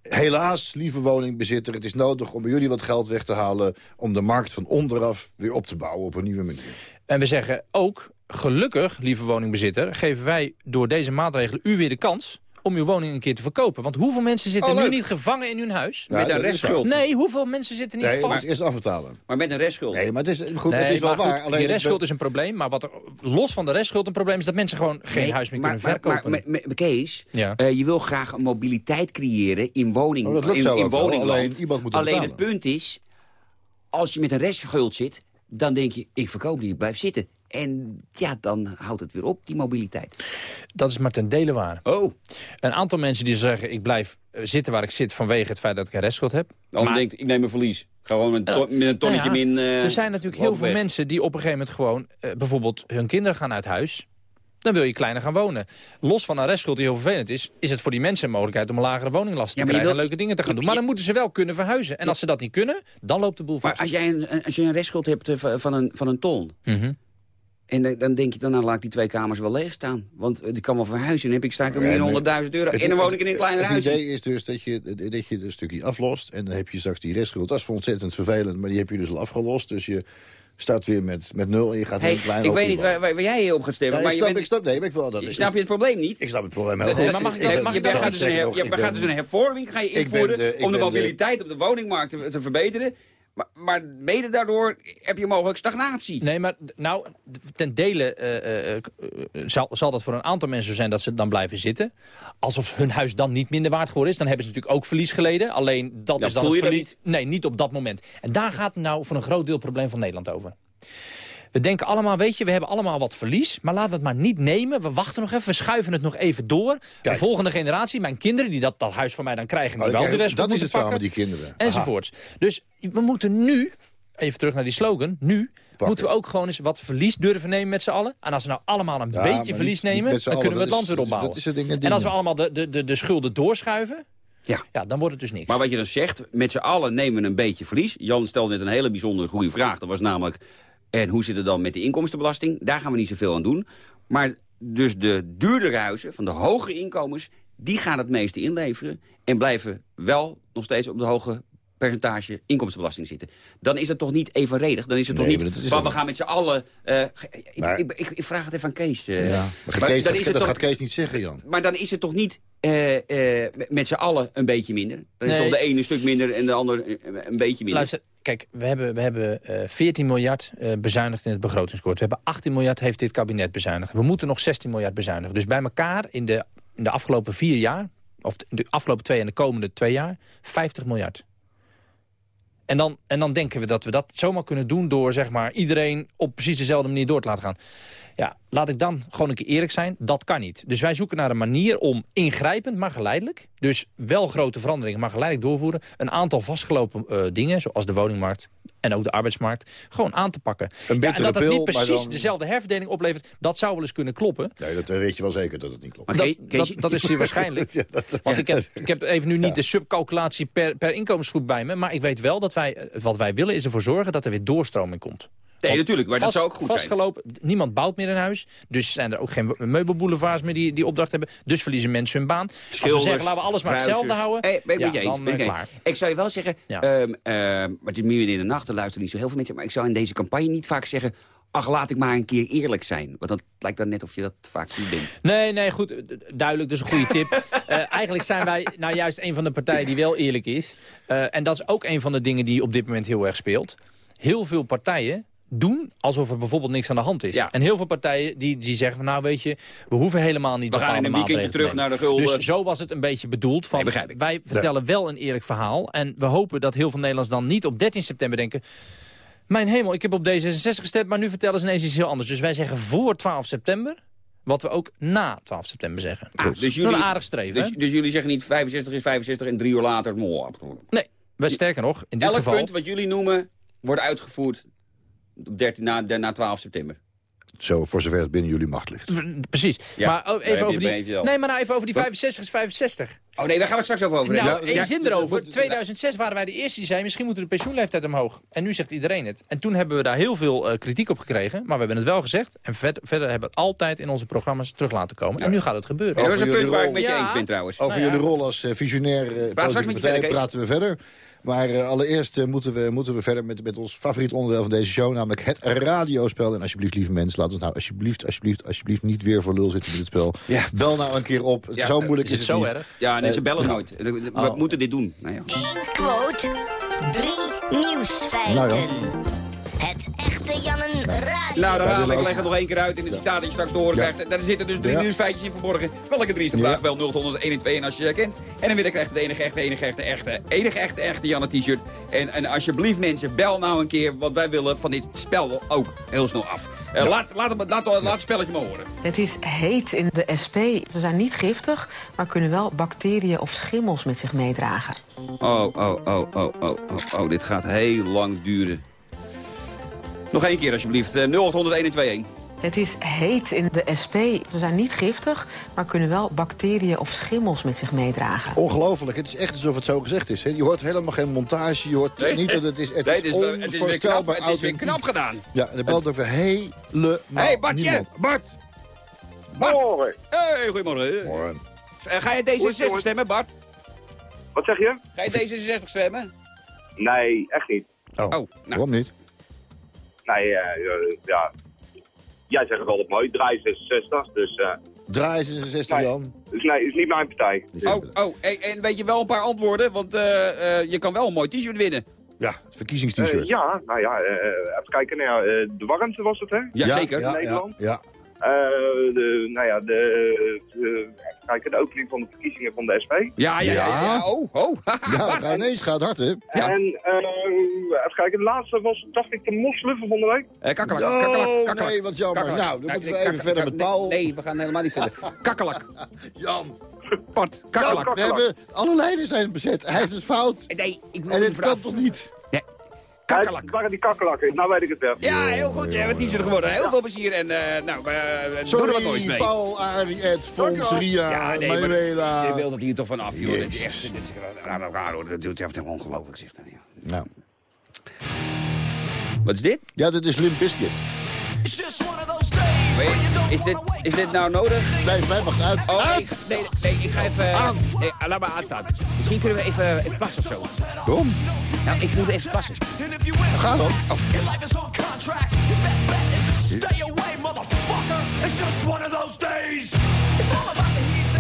Helaas, lieve woningbezitter, het is nodig om bij jullie wat geld weg te halen... om de markt van onderaf weer op te bouwen op een nieuwe manier. En we zeggen ook, gelukkig, lieve woningbezitter... geven wij door deze maatregelen u weer de kans om uw woning een keer te verkopen. Want hoeveel mensen zitten Oh, nu niet gevangen in hun huis? Ja, met een restschuld. Nee, hoeveel mensen zitten niet Nee, vast? eerst afbetalen. Maar met een restschuld. Nee, maar het is, goed, Nee, het is wel goed, waar. Alleen die restschuld ben- is een probleem. Maar wat er los van de restschuld een probleem is... dat mensen gewoon geen Nee, huis meer maar- kunnen maar- verkopen. Maar, maar, maar Kees, Ja. eh, je wil graag een mobiliteit creëren in woning, Oh, dat lukt in, in woningland. alleen iemand moet het Alleen het betalen. punt is, als je met een restschuld zit, dan denk je, ik verkoop die, ik blijf zitten. En ja, dan houdt het weer op, die mobiliteit. Dat is maar ten dele waar. Oh, Een aantal mensen die zeggen... ik blijf eh, zitten waar ik zit vanwege het feit dat ik een restschuld heb. ander Maar- denkt, ik neem een verlies. Gewoon een ton- met een tonnetje Nou ja, min. eh, er zijn natuurlijk heel veel mensen die op een gegeven moment gewoon... eh, bijvoorbeeld hun kinderen gaan uit huis. Dan wil je kleiner gaan wonen. Los van een restschuld die heel vervelend is... is het voor die mensen een mogelijkheid om een lagere woninglast te Ja, maar krijgen... en leuke dingen te gaan doen. Maar dan moeten ze wel kunnen verhuizen. En als ze dat niet kunnen, dan loopt de boel Maar vast. als jij een, als je een restschuld hebt eh, van een, van een ton... Mhm. En dan- dan denk je, dan nou, laat ik die twee kamers wel leeg staan. Want eh, die kan wel verhuizen. En heb ik sta ik er meer dan nee. 100.000 euro. Het- En dan woon het- ik in een kleiner Het huis. idee is dus dat je, dat je een stukje aflost... en dan heb je straks die restschuld. Dat is ontzettend vervelend, maar die heb je dus al afgelost. Dus je start weer met, met nul en je gaat Hey, een klein ik weet niet waar, waar, waar jij op gaat stemmen. Ja, maar ik, je snap, bent- ik snap, nee, maar ik wil dat. snap je het probleem niet? Ik snap het probleem heel Nee, goed. maar mag ik mag dan gaat dus een, her- je gaat dus een hervorming ga je invoeren om de mobiliteit op de woningmarkt te, te verbeteren. Maar, maar mede daardoor heb je mogelijk stagnatie. Nee, maar nou, ten dele eh, eh, eh, zal, zal dat voor een aantal mensen zo zijn dat ze dan blijven zitten. Alsof hun huis dan niet minder waard geworden is. Dan hebben ze natuurlijk ook verlies geleden. Alleen dat Ja, is dan voel het verlies. Nee, niet op dat moment. En daar gaat nou voor een groot deel het probleem van Nederland over. We denken allemaal, weet je, we hebben allemaal wat verlies. Maar laten we het maar niet nemen. We wachten nog even, we schuiven het nog even door. De volgende generatie, mijn kinderen, die dat, dat huis van mij dan krijgen... die Oh, wel kijk, de rest dat is moeten het verhaal met die kinderen. Enzovoorts. Dus we moeten nu, even terug naar die slogan... nu moeten we ook gewoon eens wat verlies durven nemen met z'n allen. En als we nou allemaal een Ja, beetje niet- verlies niet nemen... dan kunnen we het Dat land is- weer dat opbouwen. is het ding en En als we allemaal de, de, de, de schulden doorschuiven... Ja. Ja, dan wordt het dus niks. Maar wat je dan zegt, met z'n allen nemen we een beetje verlies. Jan stelde net een hele bijzondere goede vraag. Dat was namelijk, en hoe zit het dan met de inkomstenbelasting? Daar gaan we niet zoveel aan doen. Maar dus de duurdere huizen, van de hogere inkomens... die gaan het meeste inleveren. En blijven wel nog steeds op de hoge percentage inkomstenbelasting zitten. Dan is het toch niet evenredig? Dan is het Nee, toch niet dat is van ook- we gaan met z'n allen... eh, ik, Maar- ik, ik, ik vraag het even aan Kees. eh. Ja, maar Maar Kees, dan dat, is het dat toch- gaat Kees niet zeggen, Jan. Maar dan is het toch niet eh, eh, met z'n allen een beetje minder? Dan is Nee. toch de ene een stuk minder en de ander een beetje minder? Luister, kijk, we hebben, we hebben eh 14 miljard eh, bezuinigd in het begrotingskort. We hebben 18 miljard heeft dit kabinet bezuinigd. We moeten nog 16 miljard bezuinigen. Dus bij elkaar in de, in de afgelopen vier jaar... of de afgelopen twee en de komende twee jaar... 50 miljard. En dan, en dan denken we dat we dat zomaar kunnen doen... door zeg maar, iedereen op precies dezelfde manier door te laten gaan. Ja, laat ik dan gewoon een keer eerlijk zijn. Dat kan niet. Dus wij zoeken naar een manier om ingrijpend, maar geleidelijk... dus wel grote veranderingen, maar geleidelijk doorvoeren... een aantal vastgelopen eh, dingen, zoals de woningmarkt... en ook de arbeidsmarkt, gewoon aan te pakken. Een Ja, en dat het niet precies dan- dezelfde herverdeling oplevert... dat zou wel eens kunnen kloppen. Nee, dat eh, weet je wel zeker dat het niet klopt. Maar Dat, Kees- Kees- dat, dat is zeer waarschijnlijk. Ja, dat- Want ik heb, ik heb even nu niet de subcalculatie per, per inkomensgroep bij me... maar ik weet wel dat wij, eh, wat wij willen is ervoor zorgen... dat er weer doorstroming komt. Nee, natuurlijk, maar dat zou ook goed zijn. vastgelopen, Niemand bouwt meer een huis. Dus zijn er ook geen meubelboulevards meer die die opdracht hebben. Dus verliezen mensen hun baan. Als we Schilders, zeggen, laten we alles maar hetzelfde houden. Hey, ben ja, dan klaar. Ik zou je wel zeggen, Ja. ehm, ehm, maar het is midden in de nacht, er luisteren niet zo heel veel mensen... maar ik zou in deze campagne niet vaak zeggen... ach, laat ik maar een keer eerlijk zijn. Want dat lijkt dan net of je dat vaak niet bent. Nee, nee, goed. Duidelijk, dat is een goede tip. Eh, eigenlijk zijn wij nou juist een van de partijen die wel eerlijk is. Eh, en dat is ook een van de dingen die op dit moment heel erg speelt. Heel veel partijen doen alsof er bijvoorbeeld niks aan de hand is. Ja. En heel veel partijen die, die zeggen van nou weet je, we hoeven helemaal niet We gaan in een weekendje terug naar de gulden. Dus zo was het een beetje bedoeld. Van, Nee. Wij vertellen wel een eerlijk verhaal. En we hopen dat heel veel Nederlanders dan niet op 13 september denken... Mijn hemel, ik heb op D66 gestemd, maar nu vertellen ze ineens iets heel anders. Dus wij zeggen voor 12 september wat we ook na 12 september zeggen. Ah, dus jullie, een aardig streven, dus, dus jullie zeggen niet 65 is 65 en drie uur later... mooi. Nee, wij sterker nog, in dit Elk geval... punt wat jullie noemen wordt uitgevoerd 13, na, na 12 september. Zo, voor zover het binnen jullie macht ligt. Precies. Ja, maar oh, even over die... Nee, maar nou even over die 65 is 65. Oh nee, daar gaan we het straks over over Nou, één ja, zin erover. moet- 2006 waren wij de eerste die zei... misschien moet de pensioenleeftijd omhoog. En nu zegt iedereen het. En toen hebben we daar heel veel eh, kritiek op gekregen. Maar we hebben het wel gezegd. En ver- verder hebben we het altijd in onze programma's terug laten komen. En nu gaat het gebeuren. dat was een Over punt jullie waar ik met je rol. eens ben trouwens. Over Nou ja. jullie rol als eh, visionair eh, praten we verder. Maar eh, allereerst eh, moeten, we, moeten we verder met, met ons favoriet onderdeel van deze show... namelijk het radiospel. En alsjeblieft, lieve mensen, laat ons nou alsjeblieft, alsjeblieft, alsjeblieft... niet weer voor lul zitten met dit spel. Ja. Bel nou een keer op. Ja, zo moeilijk Is is, het zo niet. erg? Ja, en Eh, ze bellen nooit. We Oh. moeten dit doen. Nou ja. Eén quote, drie nieuwsfeiten. Nou Het echte Jannen Radio. Nou, dan dat ik leg het nog één keer uit in het citaat dat je straks te horen Ja. krijgt. Daar zitten dus drie Ja. nieuwsfeitjes in verborgen. Welke drie is de vraag? Bel 0801 en 2 en als je je herkent. En dan wil ik echt het enige echte, enige echte, echte, enige echte, echte Janne t-shirt. En, en alsjeblieft mensen, bel nou een keer, want wij willen van dit spel ook heel snel af. Eh, laat, laat, laat, laat het spelletje maar horen. Het is heet in de SP. Ze zijn niet giftig, maar kunnen wel bacteriën of schimmels met zich meedragen. Oh, oh, oh, oh, oh, oh, oh, dit gaat heel lang duren. Nog één keer alsjeblieft. Eh, 0801 en 21. Het is heet in de SP. Ze zijn niet giftig, maar kunnen wel bacteriën of schimmels met zich meedragen. Ongelooflijk, het is echt alsof het zo gezegd is. hè. Je hoort helemaal geen montage, je hoort Nee. niet dat het is. Het Nee, is het is, wel- het is weer knap, onvoorstelbaar het is weer knap gedaan. Ja, en er belt over helemaal Hey, Bartje! niemand. Bart! Bart! Hey, goedemorgen. Morgen. Eh, ga je D66 stemmen, Bart? Wat zeg je? Ga je D66 stemmen? Nee, echt niet. Oh, Oh, nou. waarom niet? Nee, eh, eh, ja. Jij zegt het altijd mooi, draai 66, dus... eh Draai 66 Nee. Jan. dus nee, is niet mijn partij. Oh, oh en, en weet je wel een paar antwoorden? Want eh, eh, je kan wel een mooi t-shirt winnen. Ja, het Eh, verkiezingst-t-shirt. ja, nou ja, eh, even kijken. Nou ja, eh, de warmte was het, hè? Ja, zeker. Ja, Nederland. ja. Eh, de, nou ja, de, de, de opening van de verkiezingen van de SP. Ja, ja, ja. Oh, oh. Ja, Bart. ja, ineens gaat hard, hè? Ja. En eh, even kijken, de laatste was, dacht ik, de moslim van de week. Eh, kakkelak, Oh, kakkelak, kakkelak. nee, wat jammer. Kakkelak. Nou, dan Nee, moeten we even verder met Paul. Nee, we gaan helemaal niet verder. Kakkelak. Jan, Jan, kakkelak. we hebben, alle lijnen zijn bezet. Hij heeft het fout. Nee, ik wil En het kan toch niet? Nee. Het Kakkelak. waren die kakkelakken, nou weet ik het wel. Ja, heel goed. Je hebt een t-shirt geworden. Heel veel plezier en eh, nou, eh, doe er wat moois Sorry, mee. Paul, Arie, Ed, Fons, Ria, Ja, nee, Manuela. je wilde hier toch van af, joh. Dat is echt, dit is raar, raar, hoor. Dat doet echt ongelooflijk, zegt hij. Nou. Wat is dit? Ja, dit is Limp Bizkit. Weet Is dit, is dit nou nodig? Nee, mij mag uit. Oh, Uit! ik, nee, nee, ik ga even... Aan. Nee, laat maar aanstaan. Misschien kunnen we even, even plassen of zo. Waarom? Nou, ik moet even plassen. Ga dan. It's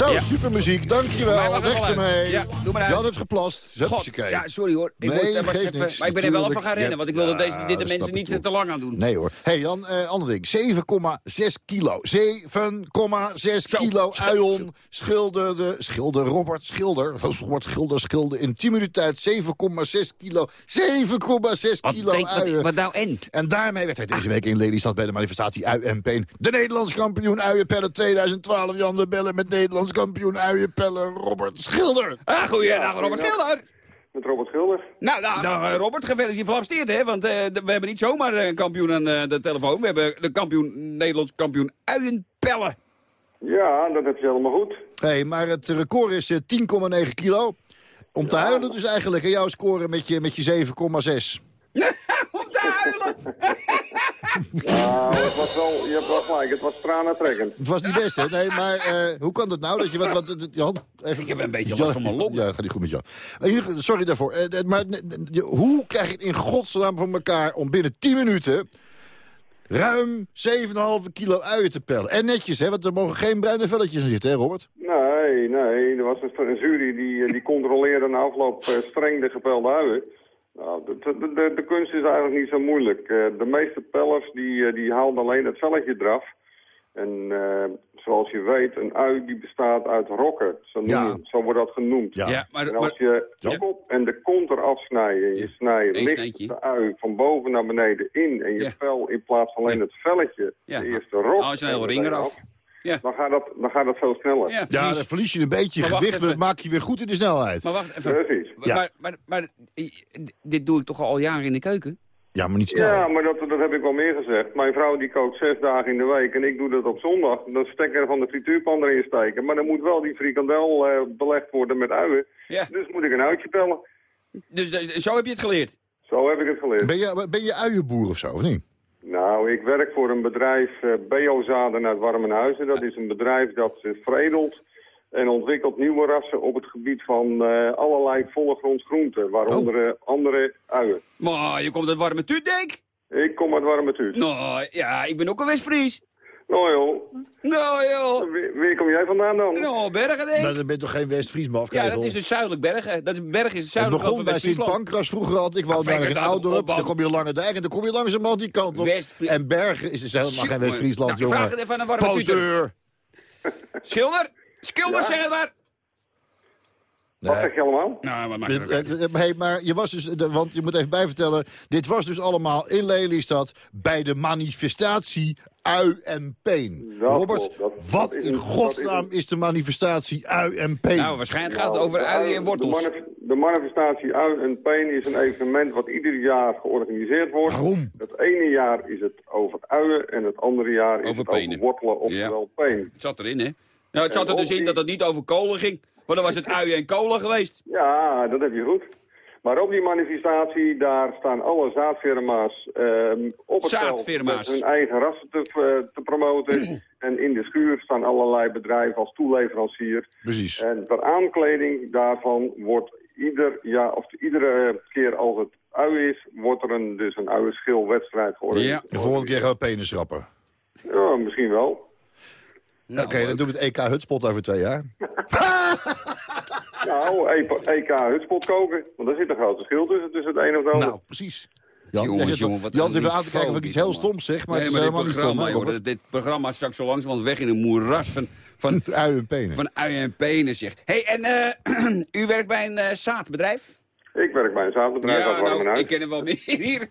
Zo, Ja. supermuziek. Mij Dankjewel. Zeg ermee. Ja, doe maar uit. Jan heeft geplast. God, ja, sorry hoor. Ik Nee, moet, eh, geeft even, niks. maar ik ben er wel Tuurlijk. gaan rennen, want ik wil dat deze, dit de mensen niet eh, te lang aan doen. Nee hoor. hey Jan, eh ander ding. 7,6 kilo. 7,6 kilo uion schilderde... Schilder, Robert Schilder. Robert Schilder schilder in 10 minuten tijd 7,6 kilo. 7,6 Wat, kilo denk, wat nou en? En daarmee werd hij deze week in Lelystad bij de manifestatie Ui en Peen. De Nederlands kampioen uienpellen 2012. Jan de Bellen met Nederlands kampioen uienpellen Robert Schilder. Ah, goeiedag Robert Schilder. Met Robert Schilder. Nou, nou, nou eh, Robert, gefeliciteerd, hè. Want eh, we hebben niet zomaar een kampioen aan eh, de telefoon. We hebben de kampioen, Nederlands kampioen uienpellen. Ja, dat heb je helemaal goed. hey, maar het record is eh, 10,9 kilo. Om te huilen dus eigenlijk. En jouw score met je, met je 7,6. Nou, het was wel, je hebt wel gelijk, het was tranentrekkend. Het was niet best, hè? Nee, maar eh, hoe kan dat nou? Dat je wat, wat, Jan, even... Ik heb een beetje last van mijn long. Ja, gaat niet goed met Jan. Eh, sorry daarvoor. Eh, maar hoe krijg je het in godsnaam van elkaar om binnen 10 minuten... ruim 7,5 kilo uien te pellen? En netjes, hè? Want er mogen geen bruine velletjes in zitten, hè, Robert? Nee, nee, er was een, jury die, die controleerde na afloop eh, streng de gepelde uien. Nou, de, de, de, de kunst is eigenlijk niet zo moeilijk. Eh, de meeste pellers die, eh, die haalden alleen het velletje eraf. En eh, zoals je weet, een ui die bestaat uit rokken. Zo, Ja. je- zo wordt dat genoemd. Ja. Ja, maar, En maar als je de kop en de kont eraf snijdt en je snijdt licht de ui van boven naar beneden in... en je Ja. vel in plaats van alleen Ja. het velletje, Ja. de eerste rok... Oh, is een heel er ring meteen eraf. Ja. Dan, gaat dat, dan gaat dat veel sneller. ja, dan verlies je een beetje Maar gewicht, maar dat maak je weer goed in de snelheid. Maar wacht even. Precies. Ja. Maar, maar, maar dit doe ik toch al jaren in de keuken? Ja, maar niet snel. Ja, maar dat, dat heb ik wel meer gezegd. Mijn vrouw die kookt zes dagen in de week en ik doe dat op zondag. Dan stekker van de frituurpan erin steken. Maar dan moet wel die frikandel eh, belegd worden met uien. Ja. Dus moet ik een uitje pellen. Dus eh, zo heb je het geleerd? Zo heb ik het geleerd. Ben je, ben je uienboer of zo, of niet? Nou, ik werk voor een bedrijf, eh Beozaden uit Warmenhuizen. Dat is een bedrijf dat eh, veredelt en ontwikkelt nieuwe rassen op het gebied van eh, allerlei groenten. Waaronder eh, andere uien. Maar je komt uit warme tuut, denk ik? Ik kom uit Warme Thuis. Nou, ja, ik ben ook een West-Fries. Nou joh, Nou, joh. Wie- waar kom jij vandaan dan? Nou, Bergen, denk ik. Nou, dan ben je toch geen West-Fries, maf, Ja, dat is dus zuidelijk Bergen. Dat is, Bergen is het Het zuidelijk begon bij Sint West-Friesland. Pancras vroeger al. Ik woonde Ja, daar in dat Oudorp. Dan kom je lange dijk en dan kom je langzamerhand die kant op. En Bergen is dus helemaal geen. West-Friesland, Nou, vraag jongen. het even aan een warme. Schilder? Schilder, zeg het maar. Wat zeg je allemaal? Nou, maar eh, eh, hey, maar je was dus, want je moet even bijvertellen, dit was dus allemaal in Lelystad bij de manifestatie Ui en Peen. Dat Robert, klopt, dat- wat dat in godsnaam is, de manifestatie Ui en Peen? Nou, waarschijnlijk gaat het Nou, over ui- en wortels. De, manif- de manifestatie Ui en Peen is een evenement wat ieder jaar georganiseerd wordt. Waarom? Het ene jaar is het over uien en het andere jaar is Over het penen. over wortelen, oftewel peen. Het zat erin, hè? Nou, het zat er dus in die- dat het niet over kolen ging. Maar dan was het uien en kolen geweest. Ja, dat heb je goed. Maar op die manifestatie, daar staan alle zaadfirma's ehm, op het veld Zaadfirma's. met hun eigen rassen te, eh, te promoten. en in de schuur staan allerlei bedrijven als toeleverancier. Precies. En ter aankleding daarvan wordt ieder jaar, of iedere keer als het ui is, wordt er een, dus een uienschilwedstrijd georganiseerd. De volgende keer gaan we penis schrappen. Ja, misschien wel. Oké, dan doen we het EK Hutspot over twee jaar. Nou, EK hutspot koken, want daar zit een groot verschil tussen, tussen het een en het ander. Nou, precies. Jan, Jongens, jongen, wat Jan zit aan te kijken of ik iets heel stoms zeg, maar nee, het is maar helemaal niet stom. programma, joh, Robert? dit, programma is straks zo langzamerhand weg in een moeras van, van, Ui en penen. van uien en penen, zeg. hey, en eh, u werkt bij een eh, zaadbedrijf? Ik werk bij een zaadbedrijf ja, nou, ik ken er wel meer hier.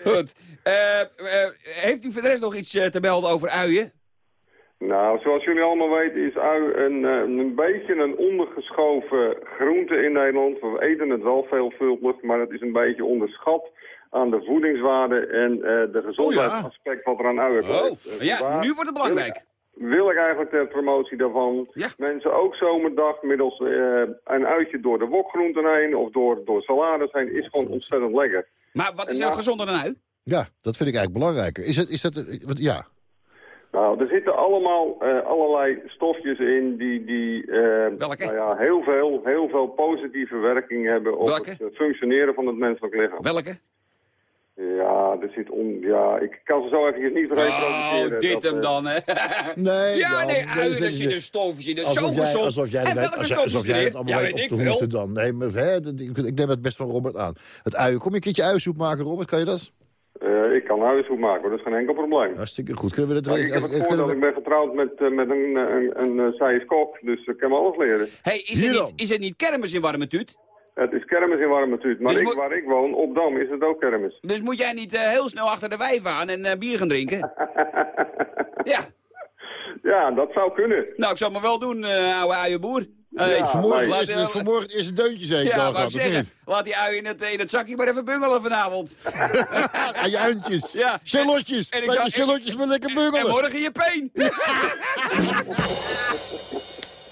Goed. Eh, eh, heeft u voor de rest nog iets eh, te melden over uien? Nou, zoals jullie allemaal weten is ui een, een beetje een ondergeschoven groente in Nederland. We eten het wel veelvuldig, maar het is een beetje onderschat aan de voedingswaarde en de gezondheidsaspect wat er aan uien Oh, komt. Eh, ja, nu wordt het belangrijk. Wil ik eigenlijk ter promotie daarvan mensen ook zomerdag middels een uitje door de wokgroenten heen of door, door salades heen is gewoon ontzettend lekker. Maar wat is nou gezonder dan ui? Ja, dat vind ik eigenlijk belangrijker. Is, het, is dat... eh, wat- Ja. Nou, er zitten allemaal eh, allerlei stofjes in die, die eh, Welke? Nou ja, heel, veel, heel veel positieve werking hebben op Welke? het functioneren van het menselijk lichaam. Welke? Ja, er zit on, ja, ik kan ze zo even niet Oh, reproduceren. dit dat, hem dan, hè? Nee, ja, Jan, nee, uien, zitten is- stofjes in. Dat is zo Alsof jij, gezond. alsof jij, en alsof, stofjes alsof jij het allemaal Ja, weet weet op ik veel. dan. Nee, maar, hè, ik neem het best van Robert aan. Het uien. Kom je een keertje uiensoep maken, Robert? Kan je dat? Eh, ik kan huishoek maken, hoor, dat is geen enkel probleem. Hartstikke goed. Kunnen we dat... Maar ik heb het eh, voordeel, we- ik ben getrouwd met, eh, met een, eh, een, een, kok, dus ik kan me alles leren. hey, is, het niet, is het niet kermis in Warme Tuut? Het is kermis in Warmetuut, maar Dus ik, moet- waar ik woon, op Dam, is het ook kermis. Dus moet jij niet eh, heel snel achter de wijf aan en eh, bier gaan drinken? ja, Ja, dat zou kunnen. nou, ik zal het maar wel doen, eh oude uienboer. Hey, Ja, vanmorgen, is, het- vanmorgen is een deuntje zeker Ja, al zeggen. Laat die ui in het, in het zakje maar even bungelen vanavond. Aan je uintjes. Ja. Charlotjes. En ik zou- je charlotjes maar lekker bungelen. En morgen je peen.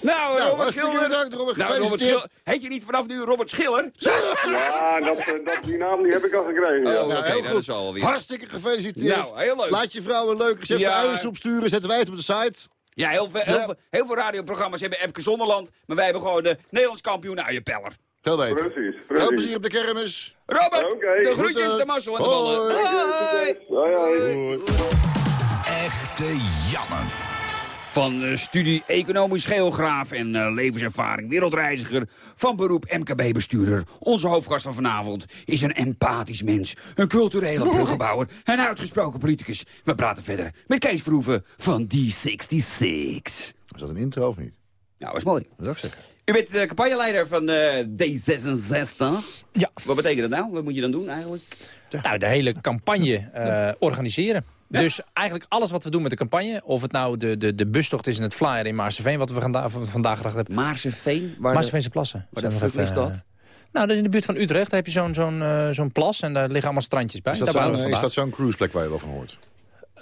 nou, Nou, Robert Schiller. bedankt, Robert. Nou, Robert. Schiller. Heet je niet vanaf nu Robert Schiller? Ja, dat, eh, dat, die naam die heb ik al gekregen. ja. Oh, oké, heel nou, goed. dat zal wel weer. Hartstikke gefeliciteerd. Nou, heel leuk. Laat je vrouw een leuk recept Ja. uiensoep sturen. Zetten wij het op de site. Ja, heel veel, heel, veel, heel veel radioprogramma's hebben Epke Zonderland. Maar wij hebben gewoon de Nederlands kampioen uienpeller. Veel beter. Precies, Veel precies. plezier op de kermis. Robert, de groetjes, eh, de mazzel en de hoi. ballen. Hoi. Hoi, hoi. Echte jammer. Van eh, studie economisch geograaf en eh, levenservaring wereldreiziger. Van beroep MKB-bestuurder. Onze hoofdgast van vanavond is een empathisch mens. Een culturele bruggenbouwer. Een uitgesproken politicus. We praten verder met Kees Verhoeven van D66. Is dat een intro of niet? Nou, dat is mooi. Dat zeggen. U bent de campagneleider van eh, D66. Ja. Wat betekent dat nou? Wat moet je dan doen eigenlijk? Nou, de hele campagne eh, organiseren. Dus eigenlijk alles wat we doen met de campagne... of het nou de, de, de bustocht is in het flyer in Maarseveen... wat we vanda vandaag gedacht hebben. Maarseveen? Waar Maarseveense plassen. Waar de fuck ligt dat? eh, Nou, dat is in de buurt van Utrecht. Daar heb je zo'n zo'n eh, zo'n plas en daar liggen allemaal strandjes bij. Is dat zo'n vandaag. dat zo'n cruiseplek waar je wel van hoort?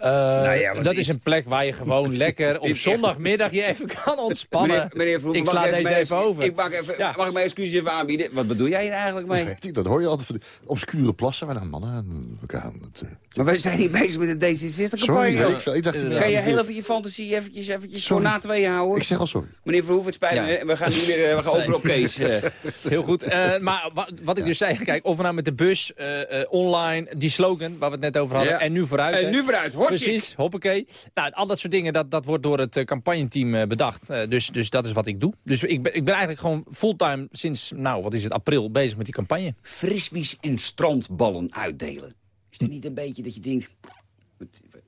Eh, ja, maar dat is is- een plek waar je gewoon lekker op zondagmiddag je even kan ontspannen. Meneer, meneer Verhoeven, ik mag sla ik deze even over. Ik mag, even, Ja. mag ik mijn excuses even aanbieden? Wat bedoel jij hier eigenlijk mee? Dat hoor je altijd van die obscure plassen waar dan mannen aan elkaar aan het... eh, Maar wij zijn niet bezig met de Sorry, D66-campagne. weet ik veel. Ik dacht... Kan je heel even je fantasie eventjes, eventjes voor na twee houden? Ik zeg al sorry. Meneer Verhoeven, het spijt Ja. me. We gaan nu weer eh, we gaan over op Kees. Heel goed. Eh, maar wat, wat ik dus zei, kijk, of we nou met de bus, eh, eh, online, die slogan waar we het net over hadden, Ja. en nu vooruit. En nu vooruit, hot Precies, hoppakee. Nou, al dat soort dingen, dat, dat wordt door het eh, campagneteam eh, bedacht. Eh, dus, dus dat is wat ik doe. Dus ik ben, ik ben eigenlijk gewoon fulltime sinds, nou, wat is het, april bezig met die campagne. Frisbees en strandballen uitdelen. Is dit niet een beetje dat je denkt...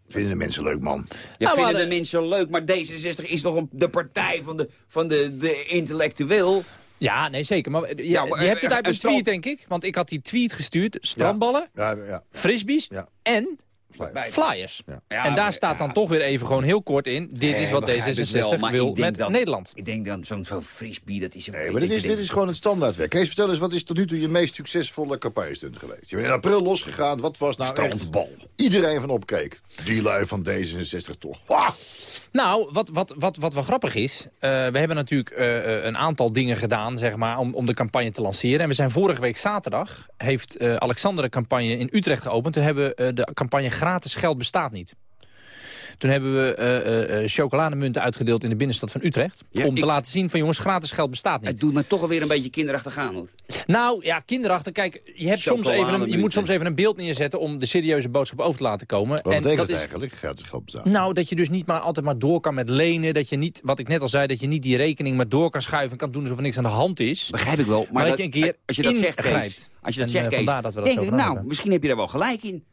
Vinden de mensen leuk, man. Ja, Nou, vinden de mensen leuk, maar D66 is toch een, de partij van de, van de, de intellectueel. Ja, nee, zeker. Maar je, Ja, maar, je hebt het uit een tweet, denk ik. Want ik had die tweet gestuurd. Strandballen, Ja, ja. frisbees Ja. en Flyers. flyers. Ja. En daar maar- staat dan ja. toch weer even gewoon heel kort in. Dit is wat begrijp het wel, D66 maar wil met dan- Nederland. Ik denk dan zo'n zo'n frisbee, dat is een Nee, beetje maar dit is, dit is gewoon het standaardwerk. Kees, vertel eens, wat is tot nu toe je meest succesvolle campagnestunt geweest? Je bent in april losgegaan. Wat was nou Strandbal. echt iedereen van opkeek? Die lui van D66 toch. Ha! Nou, wat, wat, wat, wat wel grappig is... eh, we hebben natuurlijk eh, eh, een aantal dingen gedaan zeg maar, om, om de campagne te lanceren. En we zijn vorige week zaterdag... heeft Alexander een campagne in Utrecht geopend. Toen hebben we de campagne Gratis Geld Bestaat Niet. Toen hebben we eh, eh, eh, chocolademunten uitgedeeld in de binnenstad van Utrecht. Ja, om te laten zien van jongens, gratis geld bestaat niet. Het doet me toch alweer een beetje kinderachtig gaan, hoor. Nou ja, kinderachtig. Kijk, je, hebt soms even een, je moet soms even een beeld neerzetten... om de serieuze boodschap over te laten komen. Wat betekent dat is, eigenlijk? Gratis geld bestaat. Nou, dat je dus niet maar altijd maar door kan met lenen. Dat je niet, wat ik net al zei, dat je niet die rekening maar door kan schuiven... en kan doen alsof er niks aan de hand is. Begrijp ik wel. Maar, Maar dat je een keer als je dat zegt. Kees, als je dat En, zegt, Kees, vandaar dat we dat denk zo ik, nou, hebben. misschien heb je daar wel gelijk in.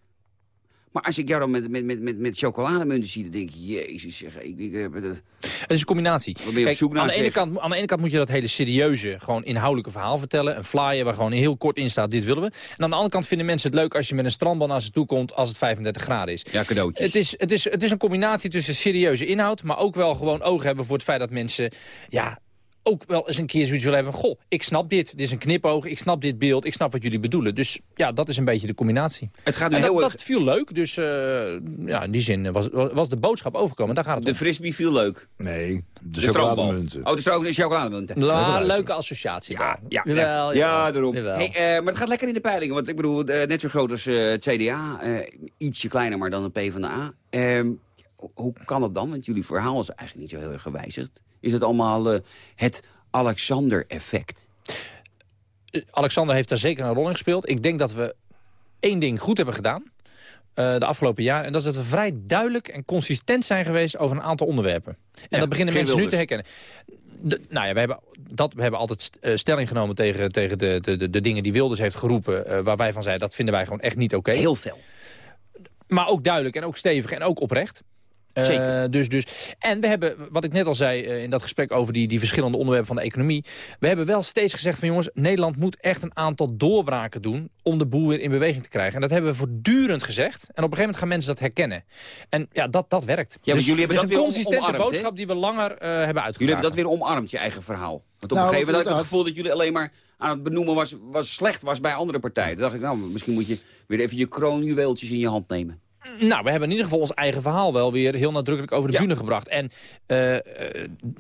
Maar als ik jou dan met, met, met, met, met chocolademunten zie, dan denk ik, jezus, zeg, ik, ik, heb dat... Het is een combinatie. Je Kijk, aan, de ene zeg? kant, aan de ene kant moet je dat hele serieuze, gewoon inhoudelijke verhaal vertellen. Een flyer waar gewoon heel kort in staat, dit willen we. En aan de andere kant vinden mensen het leuk als je met een strandbal naar ze toe komt als het 35 graden is. Ja, cadeautjes. Het is, het, is, het is een combinatie tussen serieuze inhoud, maar ook wel gewoon oog hebben voor het feit dat mensen... Ja, ook wel eens een keer zoiets willen hebben van... goh, ik snap dit, dit is een knipoog, ik snap dit beeld, ik snap wat jullie bedoelen. Dus ja, dat is een beetje de combinatie. Het gaat nu En heel dat, erg... dat viel leuk, dus eh, ja, in die zin was, was de boodschap overkomen. Daar gaat het De om. frisbee viel leuk. Nee, de, De chocolademunten. Oh, de de chocolademunten. La, leuke associatie. Ja, ja, ja. jawel. ja daarom. Hey, eh, maar het gaat lekker in de peilingen. Want ik bedoel, eh, net zo groot als eh, het CDA. eh, ietsje kleiner maar dan de PvdA. Ehm hoe kan dat dan? Want jullie verhaal is eigenlijk niet zo heel erg gewijzigd. Is het allemaal eh, het Alexander-effect? Eh, Alexander heeft daar zeker een rol in gespeeld. Ik denk dat we één ding goed hebben gedaan. eh, de afgelopen jaar. En dat is dat we vrij duidelijk en consistent zijn geweest over een aantal onderwerpen. En Ja, dat beginnen mensen nu te herkennen. De, nou ja, we hebben, dat, we hebben altijd st- stelling genomen tegen, tegen de, de, de, dingen die Wilders heeft geroepen. waar wij van zeiden, dat vinden wij gewoon echt niet oké. Heel veel. Maar ook duidelijk en ook stevig en ook oprecht. Eh, Zeker. dus, dus. En we hebben, wat ik net al zei eh, in dat gesprek over die, die verschillende onderwerpen van de economie. We hebben wel steeds gezegd van jongens, Nederland moet echt een aantal doorbraken doen om de boel weer in beweging te krijgen. En dat hebben we voortdurend gezegd. En op een gegeven moment gaan mensen dat herkennen. En ja, dat, dat werkt. maar dus, jullie hebben dus dat een weer consistente omarmd, boodschap die we langer eh, hebben uitgedragen. Jullie hebben dat weer omarmd, je eigen verhaal. Want op Nou, een gegeven moment had ik het gevoel dat jullie alleen maar aan het benoemen was, was slecht was bij andere partijen. Toen dacht ik, nou, misschien moet je weer even je kroonjuweeltjes in je hand nemen. Nou, we hebben in ieder geval ons eigen verhaal wel weer heel nadrukkelijk over de bühne gebracht. En eh, eh,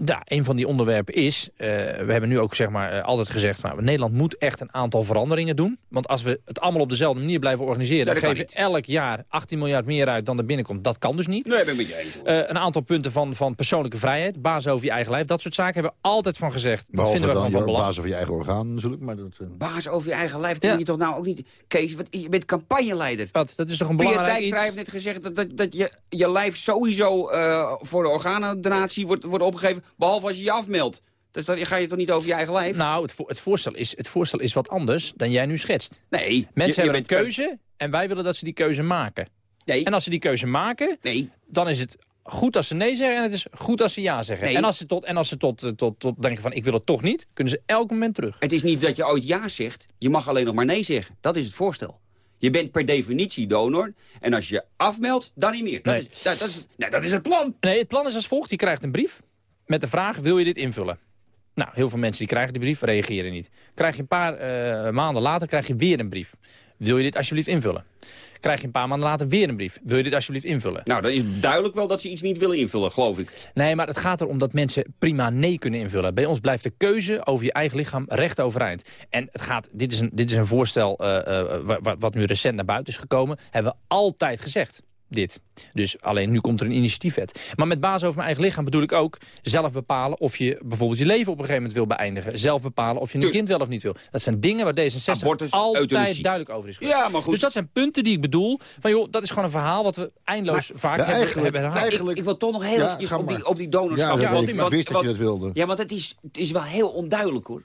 ja, een van die onderwerpen is, eh, we hebben nu ook zeg maar eh, altijd gezegd, nou, Nederland moet echt een aantal veranderingen doen. Want als we het allemaal op dezelfde manier blijven organiseren, Ja, dan dat geven we elk jaar 18 miljard meer uit dan er binnenkomt. Dat kan dus niet. Nee, ben ik met je eens. Eh, een aantal punten van, van persoonlijke vrijheid, basis over je eigen lijf, dat soort zaken hebben we altijd van gezegd. Dat Behalve vinden we dan gewoon van belang. baas over je eigen orgaan natuurlijk. Maar dat, eh, Baas over je eigen lijf, dat Ja. moet je toch nou ook niet... Kees, wat, je bent campagneleider. Wat? Dat is toch een belangrijk iets? Heeft net gezegd dat, dat, dat je, je lijf sowieso eh, voor de orgaandonatie wordt, wordt opgegeven, behalve als je je afmeldt. Dus dan ga je toch niet over je eigen lijf? Nou, het, vo- het, voorstel is, het voorstel is wat anders dan jij nu schetst. nee. Mensen je- je hebben een keuze en wij willen dat ze die keuze maken. Nee, En als ze die keuze maken, nee. dan is het goed als ze nee zeggen en het is goed als ze ja zeggen. Nee. En als ze, tot, en als ze tot, tot, tot denken van ik wil het toch niet, kunnen ze elk moment terug. Het is niet dat je ooit ja zegt. Je mag alleen nog maar nee zeggen. Dat is het voorstel. Je bent per definitie donor. En als je afmeldt, dan niet meer. Dat, Nee. is, dat, dat, is, nee, dat is het plan. Nee, het plan is als volgt. Je krijgt een brief met de vraag, wil je dit invullen? Nou, heel veel mensen die krijgen die brief, reageren niet. Krijg je een paar eh, maanden later krijg je weer een brief. Wil je dit alsjeblieft invullen? Krijg je een paar maanden later weer een brief. Wil je dit alsjeblieft invullen? Nou, dan is duidelijk wel dat ze iets niet willen invullen, geloof ik. Nee, maar het gaat erom dat mensen prima nee kunnen invullen. Bij ons blijft de keuze over je eigen lichaam recht overeind. En het gaat, dit, is een, dit is een voorstel eh, eh, wa- wa- wat nu recent naar buiten is gekomen. Hebben we altijd gezegd. Dit. Dus alleen nu komt er een initiatiefwet. Maar met basis over mijn eigen lichaam bedoel ik ook zelf bepalen of je bijvoorbeeld je leven op een gegeven moment wil beëindigen. Zelf bepalen of je een kind wel of niet wil. Dat zijn dingen waar D66 Abortus, altijd euthanasie. duidelijk over is geweest. Ja, maar goed. Dus dat zijn punten die ik bedoel. Van joh, dat is gewoon een verhaal wat we eindeloos vaak ja, hebben, eigenlijk- hebben herhaald. eigenlijk- Ik, ik wil toch nog heel Ja, ga op die, op die donorschap. Ja, ik. ik. Ik wist dat je dat wilde. Ja, want het is, het is wel heel onduidelijk hoor.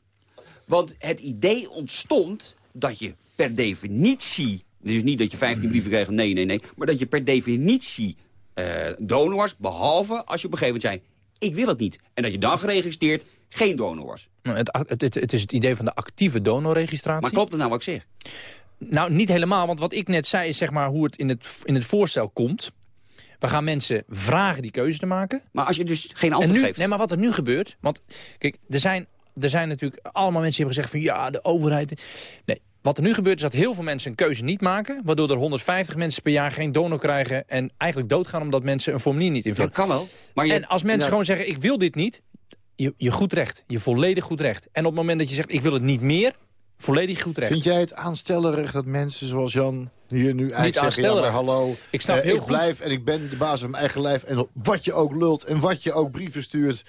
Want het idee ontstond dat je per definitie... Dus niet dat je 15 brieven kreeg, nee, nee, nee. Maar dat je per definitie eh, donor was, behalve als je op een gegeven moment zei... ik wil het niet. En dat je dan geregistreerd geen donor was. Nou, Het, het, het, het is het idee van de actieve donorregistratie. Maar klopt het nou wat ik zeg? Nou, niet helemaal, want wat ik net zei is zeg maar hoe het in het, in het voorstel komt. We gaan mensen vragen die keuze te maken. Maar als je dus geen En antwoord nu, geeft... nee, maar wat er nu gebeurt... Want kijk, er zijn, er zijn natuurlijk allemaal mensen die hebben gezegd van... ja, de overheid... Nee, wat er nu gebeurt is dat heel veel mensen een keuze niet maken... waardoor er 150 mensen per jaar geen donor krijgen... en eigenlijk doodgaan omdat mensen een formulier niet invullen. kan wel. Maar je, en als mensen inderdaad- gewoon zeggen, ik wil dit niet... Je, je goed recht, je volledig goed recht. En op het moment dat je zegt, ik wil het niet meer... volledig goed recht. Vind jij het aanstellerig dat mensen zoals Jan hier nu eigenlijk zeggen... ja, maar aanstellerig. hallo, Ik snap eh, heel ik goed. blijf en ik ben de baas van mijn eigen lijf... en wat je ook lult en wat je ook brieven stuurt...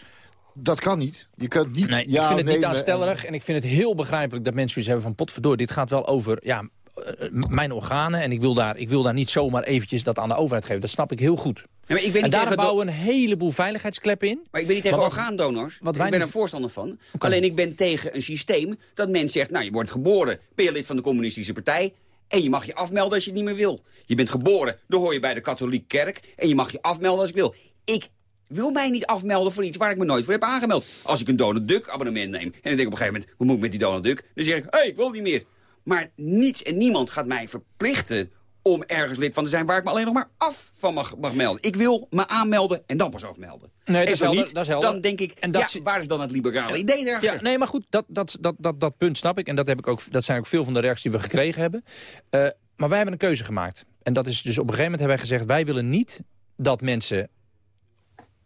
Dat kan niet. Je kunt niet Nee, ja ik vind het niet nemen aanstellerig en ik vind het heel begrijpelijk dat mensen zoiets hebben van potverdoor. Dit gaat wel over ja, eh, mijn organen en ik wil, daar, ik wil daar niet zomaar eventjes dat aan de overheid geven. Dat snap ik heel goed. Ja, maar ik ben En daar bouwen we een heleboel veiligheidskleppen in. Maar ik ben niet tegen orgaandonors. wat ik ben niet- er voorstander van. Alleen ik ben tegen een systeem dat men zegt... nou, je wordt geboren, ben je lid van de communistische partij... en je mag je afmelden als je het niet meer wil. Je bent geboren, dan hoor je bij de katholieke kerk... en je mag je afmelden als ik wil. Ik wil mij niet afmelden voor iets waar ik me nooit voor heb aangemeld. Als ik een Donald Duck abonnement neem... en dan denk ik op een gegeven moment, hoe moet ik met die Donald Duck? Dan zeg ik, hé, hey, ik wil niet meer. Maar niets en niemand gaat mij verplichten om ergens lid van te zijn... waar ik me alleen nog maar af van mag, mag melden. Ik wil me aanmelden en dan pas afmelden. Nee, dat en is zo helder, niet, dat is helder. dan denk ik, En dat ja, waar is dan het liberale idee daarachter? Ja, nee, maar goed, dat, dat, dat, dat, dat punt snap ik. En dat, heb ik ook, dat zijn ook veel van de reacties die we gekregen hebben. Eh, maar wij hebben een keuze gemaakt. En dat is dus op een gegeven moment hebben wij gezegd... wij willen niet dat mensen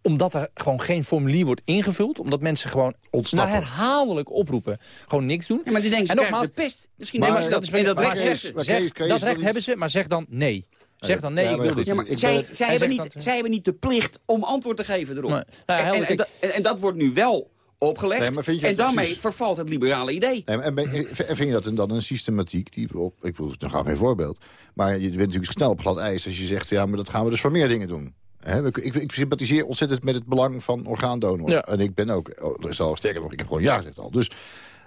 omdat er gewoon geen formulier wordt ingevuld... omdat mensen gewoon Ontsnappen. na herhaaldelijk oproepen gewoon niks doen. Ja, maar die denken, ze En nogmaals- de pest. Misschien Maar- denken ze dat is dat maar recht Kees- hebben ze. maar Zeg, Kees, Kees dat recht hebben ze, maar zeg dan nee. Zeg dan nee, Ja, ik wil goed, dit. Ja, maar Ik zij, het- hebben niet, dat- zij hebben niet de plicht om antwoord te geven erop. Nee. En, helder, en, en, kijk. dat- en, en dat wordt nu wel opgelegd. Nee, maar vind je en daarmee precies- vervalt het liberale idee. En, en, ben- en vind je dat dan een systematiek die op, ik wil dan gaan geen voorbeeld, maar je bent natuurlijk snel op glad ijs als je zegt, ja, maar dat gaan we dus voor meer dingen doen. Ik, ik sympathiseer ontzettend met het belang van orgaandonor. Ja. En ik ben ook, oh, er is al sterker nog, ik heb gewoon ja gezegd al. Dus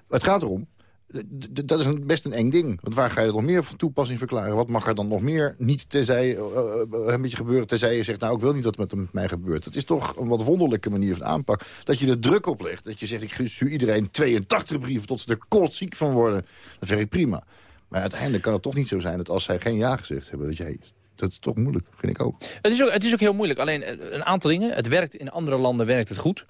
het gaat erom, dat is een, best een eng ding. Want waar ga je er nog meer van toepassing verklaren? Wat mag er dan nog meer niet tenzij, eh, eh, een beetje gebeuren... tenzij je zegt, nou, ik wil niet dat het met mij gebeurt. Dat is toch een wat wonderlijke manier van aanpak. Dat je er druk op legt. Dat je zegt, ik stuur iedereen 82 brieven... tot ze er kotsziek van worden. Dat vind ik prima. Maar uiteindelijk kan het toch niet zo zijn dat als zij geen ja gezegd hebben... dat hey, dat is toch moeilijk, vind ik ook. Het is, ook, het is ook heel moeilijk. Alleen eh, een aantal dingen. Het werkt in andere landen werkt het goed.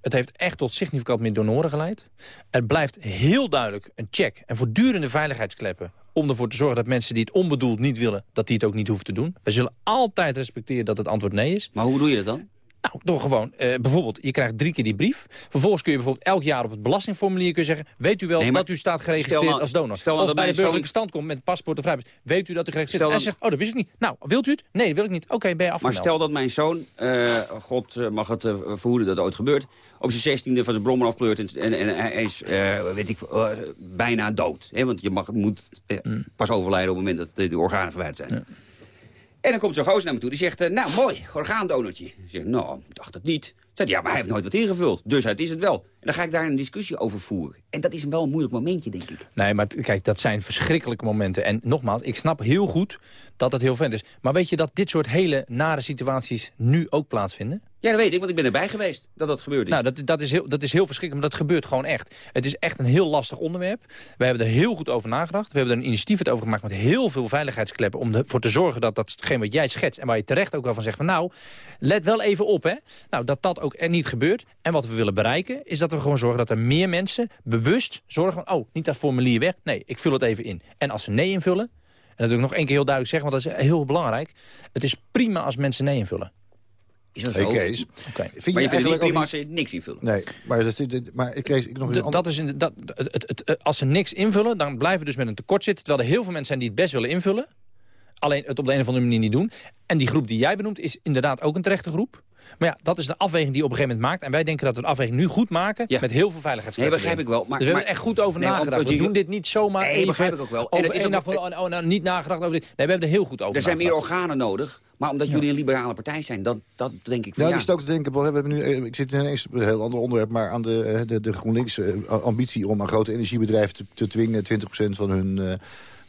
Het heeft echt tot significant meer donoren geleid. Er blijft heel duidelijk een check en voortdurende veiligheidskleppen... om ervoor te zorgen dat mensen die het onbedoeld niet willen... dat die het ook niet hoeven te doen. We zullen altijd respecteren dat het antwoord nee is. Maar hoe doe je dat dan? Nou, door gewoon, eh, bijvoorbeeld, je krijgt drie keer die brief. Vervolgens kun je bijvoorbeeld elk jaar op het belastingformulier kun je zeggen... weet u wel Nee, dat u staat geregistreerd nou- als donor? stel nou of dat bij de burgerlijke stand komt met paspoort of vrijpas. Weet u dat u geregistreerd bent? En zegt, oh, dat wist ik niet. Nou, wilt u het? Nee, wil ik niet. Oké, ben je afgemeld. Maar stel dat mijn zoon, eh, God eh, mag het verhoeden dat het ooit gebeurt... op zijn zestiende van zijn brommer afpleurt en, en, en hij is weet ik, bijna dood. Hè? Want je mag, moet Mm. pas overlijden op het moment dat de, de organen verwijderd zijn. En dan komt zo'n gozer naar me toe die zegt, eh, nou mooi, orgaandonortje. Ik zeg, nou, ik dacht het niet. Zeg, ja, maar hij heeft nooit wat ingevuld, dus het is het wel. En dan ga ik daar een discussie over voeren. En dat is wel een moeilijk momentje, denk ik. Nee, maar kijk, dat zijn verschrikkelijke momenten. En nogmaals, ik snap heel goed dat het heel vent is. Maar weet je dat dit soort hele nare situaties nu ook plaatsvinden? Ja, dat weet ik, want ik ben erbij geweest dat dat gebeurd is. Nou, dat, dat, is heel, dat is heel verschrikkelijk, maar dat gebeurt gewoon echt. Het is echt een heel lastig onderwerp. We hebben er heel goed over nagedacht. We hebben er een initiatief over gemaakt met heel veel veiligheidskleppen... om ervoor te zorgen dat datgene wat jij schetst... en waar je terecht ook wel van zegt van nou, let wel even op hè. Nou, dat dat ook er niet gebeurt. En wat we willen bereiken is dat we gewoon zorgen dat er meer mensen bewust zorgen van... oh, niet dat formulier weg, nee, ik vul het even in. En als ze nee invullen, en dat wil ik nog één keer heel duidelijk zeggen... want dat is heel belangrijk, het is prima als mensen nee invullen. Is dat Hey, zo? Kees, Oké. vind maar je vindt het niet prima als ze niks invullen? Nee, maar, dat, maar ik Kees, ik nog een D- ander- dat is in, dat, het, het, het- het- als ze niks invullen, dan blijven we dus met een tekort zitten. Terwijl er heel veel mensen zijn die het best willen invullen. Alleen het op de een of andere manier niet doen. En die groep die jij benoemt is inderdaad ook een terechte groep. Maar ja, dat is de afweging die je op een gegeven moment maakt. En wij denken dat we de afweging nu goed maken Ja. met heel veel Nee, veiligheidskleppen. begrijp ik wel. Maar, dus we maar, hebben er echt goed over Nee, nagedacht. We doen dit niet zomaar Nee, even. begrijp ik ook wel. En het is ook- oh, oh, nou, niet nagedacht over dit. Nee, we hebben er heel goed over Er zijn meer organen nodig, maar omdat jullie een liberale partij zijn, dat, dat denk ik van Ja, ja. die is ook te denken. We hebben nu, eh, ik zit ineens op een heel ander onderwerp... maar aan de, eh, de, de GroenLinks eh, ambitie om aan grote energiebedrijven te, te dwingen... 20% van hun, eh,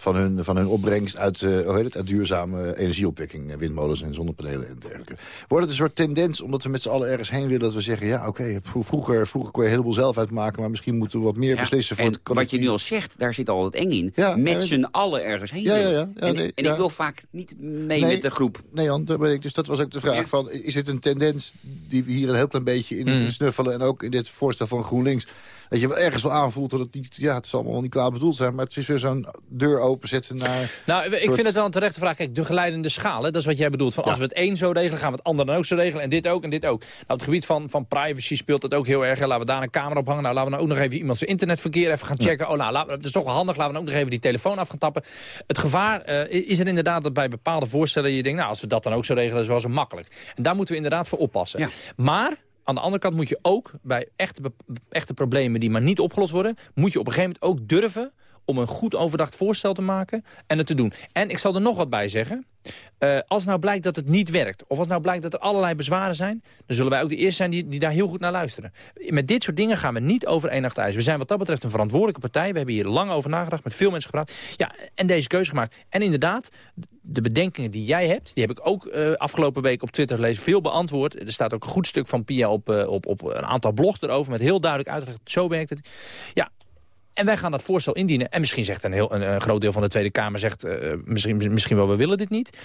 van, hun, van hun opbrengst uit, eh, hoe heet het, uit duurzame energieopwekking... eh, windmolens en zonnepanelen en dergelijke. Wordt het een soort tendens, omdat we met z'n allen ergens heen willen... dat we zeggen, ja, oké, vro- vroeger, vroeger kon je een heleboel zelf uitmaken... maar misschien moeten we wat meer Ja, beslissen voor en het wat je nu al zegt, daar zit al het eng in. Ja, met z'n allen ergens heen Ja, ja, willen. en nee, en ik wil vaak niet mee Nee. met de groep. Nee, Jan, daar ben ik. Dus dat was ook de vraag. Van, is dit een tendens die we hier een heel klein beetje in, Mm. in snuffelen... en ook in dit voorstel van GroenLinks... dat je wel ergens wel aanvoelt dat het niet... ja, het zal allemaal niet kwaad bedoeld zijn... maar het is weer zo'n deur openzetten naar... Nou, ik soort- vind het wel een terechte vraag. Kijk, de geleidende schalen, dat is wat jij bedoelt. Van als we het één zo regelen, gaan we het ander dan ook zo regelen. En dit ook en dit ook. Nou, op het gebied van, van privacy speelt dat ook heel erg. Laten we daar een camera op hangen. Nou, laten we nou ook nog even iemand zijn internetverkeer even gaan checken. Oh, nou, laten we- dat is toch wel handig. Laten we dan ook nog even die telefoon af gaan tappen. Het gevaar eh, is er inderdaad dat bij bepaalde voorstellen je denkt... nou, als we dat dan ook zo regelen, is wel zo makkelijk. En daar moeten we inderdaad voor oppassen. Ja. Maar... Aan de andere kant moet je ook bij echte, echte problemen die maar niet opgelost worden... moet je op een gegeven moment ook durven om een goed overdacht voorstel te maken en het te doen. En ik zal er nog wat bij zeggen. Eh, als nou blijkt dat het niet werkt, of als nou blijkt dat er allerlei bezwaren zijn... dan zullen wij ook de eerste zijn die, die daar heel goed naar luisteren. Met dit soort dingen gaan we niet over één nacht ijs. We zijn wat dat betreft een verantwoordelijke partij. We hebben hier lang over nagedacht, met veel mensen gepraat. Ja, en deze keuze gemaakt. En inderdaad, de bedenkingen die jij hebt... die heb ik ook eh, afgelopen week op Twitter gelezen, veel beantwoord. Er staat ook een goed stuk van Pia op, eh, op, op een aantal blogs erover... met heel duidelijk uitgelegd, zo werkt het. Ja, en wij gaan dat voorstel indienen. En misschien zegt een, heel, een, een groot deel van de Tweede Kamer... Zegt, eh, misschien, misschien wel, we willen dit niet.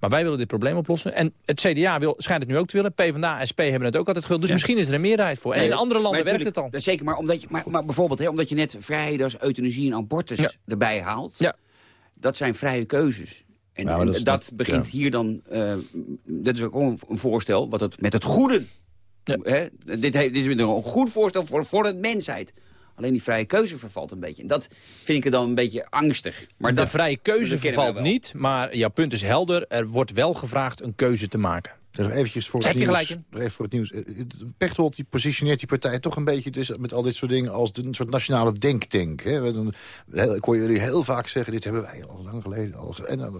Maar wij willen dit probleem oplossen. En het CDA wil, schijnt het nu ook te willen. PvdA en SP hebben het ook altijd gewild. Dus Ja. misschien is er een meerderheid voor. En Nee, in andere landen werkt het al. Zeker, maar, omdat je, maar, maar bijvoorbeeld hè, omdat je net vrijheden als euthanasie en abortus Ja. erbij haalt. Ja. Dat zijn vrije keuzes. En, en dat begint ja. hier dan... eh dat is ook een, een voorstel wat het met het goede... Ja. Hè, dit, he- dit is weer een goed voorstel voor, voor de mensheid. Alleen die vrije keuze vervalt een beetje. En dat vind ik er dan een beetje angstig. Maar de dat, vrije keuze vervalt niet. Maar jouw punt is helder. Er wordt wel gevraagd een keuze te maken. Nog eventjes voor het nieuws. even voor het nieuws. Eh, eh, Pechtold die positioneert die partij toch een beetje dus met al dit soort dingen als een soort nationale denktank. Hè? We- dan- heel- Ik hoor jullie heel vaak zeggen, dit hebben wij al lang geleden. Al, en, eh,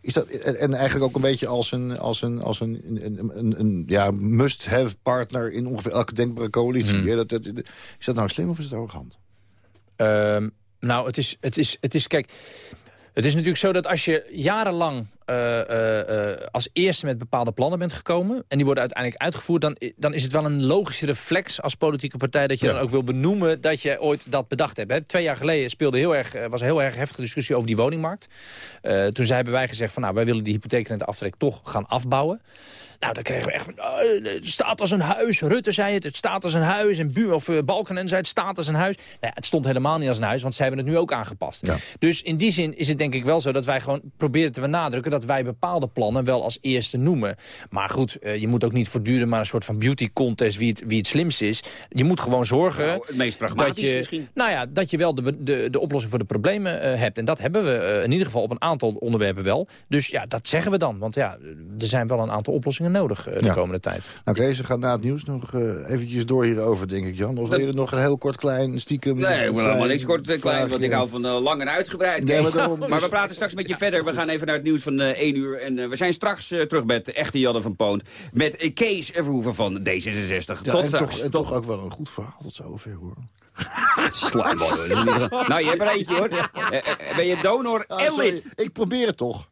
is dat, en, en eigenlijk ook een beetje als een, als een, als een, een, een, een ja, must-have partner in ongeveer elke denkbare coalitie. Hmm. hè? Dat, dat, is dat nou slim of is het arrogant? Ehm, Nou, het is, het is, het is kijk... Het is natuurlijk zo dat als je jarenlang uh, uh, uh, als eerste met bepaalde plannen bent gekomen... en die worden uiteindelijk uitgevoerd... dan, dan is het wel een logische reflex als politieke partij... dat je Ja. dan ook wil benoemen dat je ooit dat bedacht hebt. Hè. Twee jaar geleden speelde heel erg, was een heel erg heftige discussie over die woningmarkt. Toen hebben wij gezegd van nou, wij willen die hypotheekrenteaftrek toch gaan afbouwen. Nou, dan kregen we echt van, oh, het staat als een huis. Rutte zei het, het staat als een huis. En Bu of uh, Balkenende zei het staat als een huis. Nou ja, het stond helemaal niet als een huis, want ze hebben het nu ook aangepast. Ja. Dus in die zin is het denk ik wel zo dat wij gewoon proberen te benadrukken... dat wij bepaalde plannen wel als eerste noemen. Maar goed, uh, je moet ook niet voortdurend maar een soort van beauty contest... wie het, wie het slimste is. Je moet gewoon zorgen... Nou, het meest pragmatisch dat je, misschien. Nou ja, dat je wel de, de, de oplossing voor de problemen uh, hebt. En dat hebben we in ieder geval op een aantal onderwerpen wel. Dus ja, dat zeggen we dan. Want ja, er zijn wel een aantal oplossingen nodig de Ja. komende tijd. Oké, okay, ze gaan na het nieuws nog uh, eventjes door hierover, denk ik, Jan. Of wil je er nog een heel kort klein stiekem... Nee, ik wil helemaal niks kort en klein, want ik hou van uh, lang en uitgebreid. Nee, maar, daarom, maar we praten straks met je verder. We gaan even naar het nieuws van uh, 1 uur. En uh, we zijn straks uh, terug met de echte Janne van Poont. Met uh, Kees Verhoeven van D66. Ja, Tot en straks. Toch, en Tot... toch ook wel een goed verhaal tot zover, hoor. Slijmbal. nou, je hebt er eentje, hoor. ben je donor ah, en lid? Ik probeer het toch.